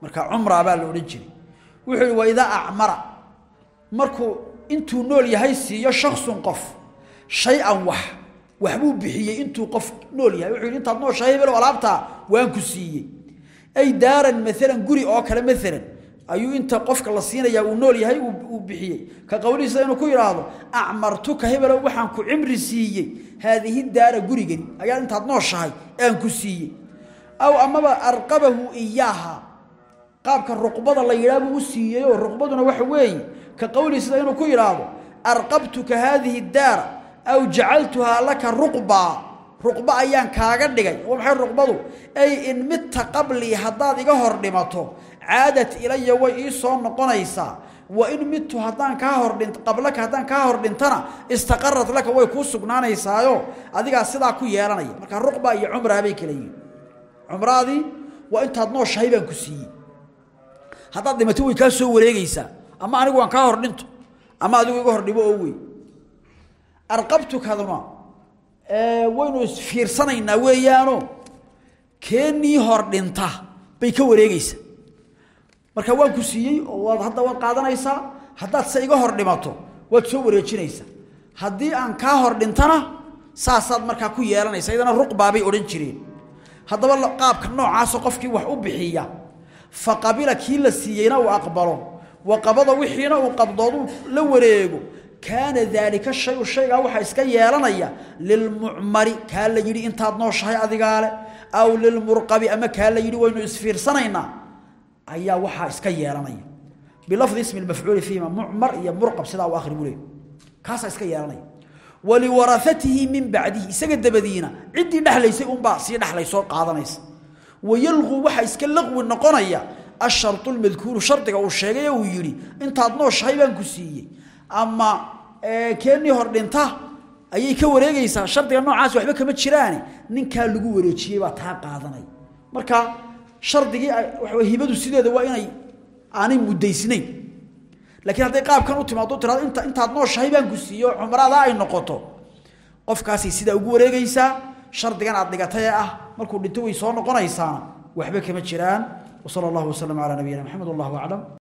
Marka cumraa baa la odhan jiray. Wuxuu wa idaa acmara. Markuu intuu nool yahay siiyo shaksun qof shay-an wax waxbuu bixiyey intuu qof nool yahay. Wuxuu yidhi intaad nooshahay hebel alaabtaa waan ku siiyey. Ay daaran maalan guri oo kale maalan ayuu inta qofka la siinayaa uu nool yahay uu bixiyey. Ka qowlihiisa inuu ku yidhaahdo acmartuka hebelow waxaan ku cimri siiyey. Haadihi daara gurigani. Ayaa intaad nooshahay aan ku siiyey. Aw amaba arqabahu iyaaha. Qaabka ruqbada la yidhaah buu u siiyey oo ruqbaduna waxa weeye ka qowlihiisa inuu ku yidhaahdo arqabtuka haadihi daara aw jacaltuhaa laka ruqbaa ruqba ayaan kaaga dhigay. Waa maxay ruqbadu? Ay in midta qablii haddaad iga hor dhimato caadat ilaya way ii soo noqonaysaa wa in midtu haddaan kaa hordhin qablaka haddaan kaa hor dhintana istaqarat laka way kuu sugnaanaysaayo adigaa sidaa ku yeelanaya marka ruqba iyo cumraa bay kala yihiin cumraadii waa intaad nooshahay baan ku siiyey haddaad dhimato way kaa soo wareegaysaa ama anigu waan kaa hor dhinto ama adigu iga hor dhimo oo wey arqabtukaduna waynu isfiirsanaynaa weeyaano keenii hor dhinta bay ka wareegaysaa marka waan ku siiyey oo waad hadda waad qaadanaysaa haddaad se iga hor dhimato waad soo wareejinaysaa haddii aan kaa hor dhintana saasaad markaa ku yeelanaysa iyadana ruqbaabay odhan jireen. Haddaba qaabka noocaasoo qofkii wax u bixiya fa qabila kii la siiyeyna uu aqbalo wa qabada wixiina uu qabdoodu la wareego kaana daalika shayu shaygaa waxaa iska yeelanaya lilmucmari kaa la yidhi intaad nooshahay adigaale aw lilmurqabi ama kaa la yidhi waynu isfiirsanaynaa ayaa waxaa iska yeelanaya bilafdi ismi mafcuuli fiihima mucmar iyo murqab sidaa u akhri buu leey kaasaa iska yeelanaya waliwarahatihi min bacdihi isaga dabadiina ciddii dhexlaysay unbaa sii dhexlaysoo qaadanaysa. Wayalquu waxaa iska laqwi noqonaya ashartu lmadkuuru shardiga uu sheegay uu yidhi intaad nooshahay baan ku siiyey. Ama keenii hor dhinta ayay ka wareegaysaa shardiga noocaas waxba kama jiraane ninkaa lagu wareejiyey baa taa qaadanaya marka shardigii waa hibadu sideeda waa inay aanay mudaysnayn laakiin hadday qaabkan u timaado tirado inta intaad nooshahay baan ku siiyo cumraadaa ay noqoto. Qofkaasay sidaa ugu wareegaysaa shardigan aad dhigatayee ah markuu dhinto way soo noqonaysaana waxba kama jiraan. Wasala allahu wasalam calaa nabiyina maxamed wallahu aclam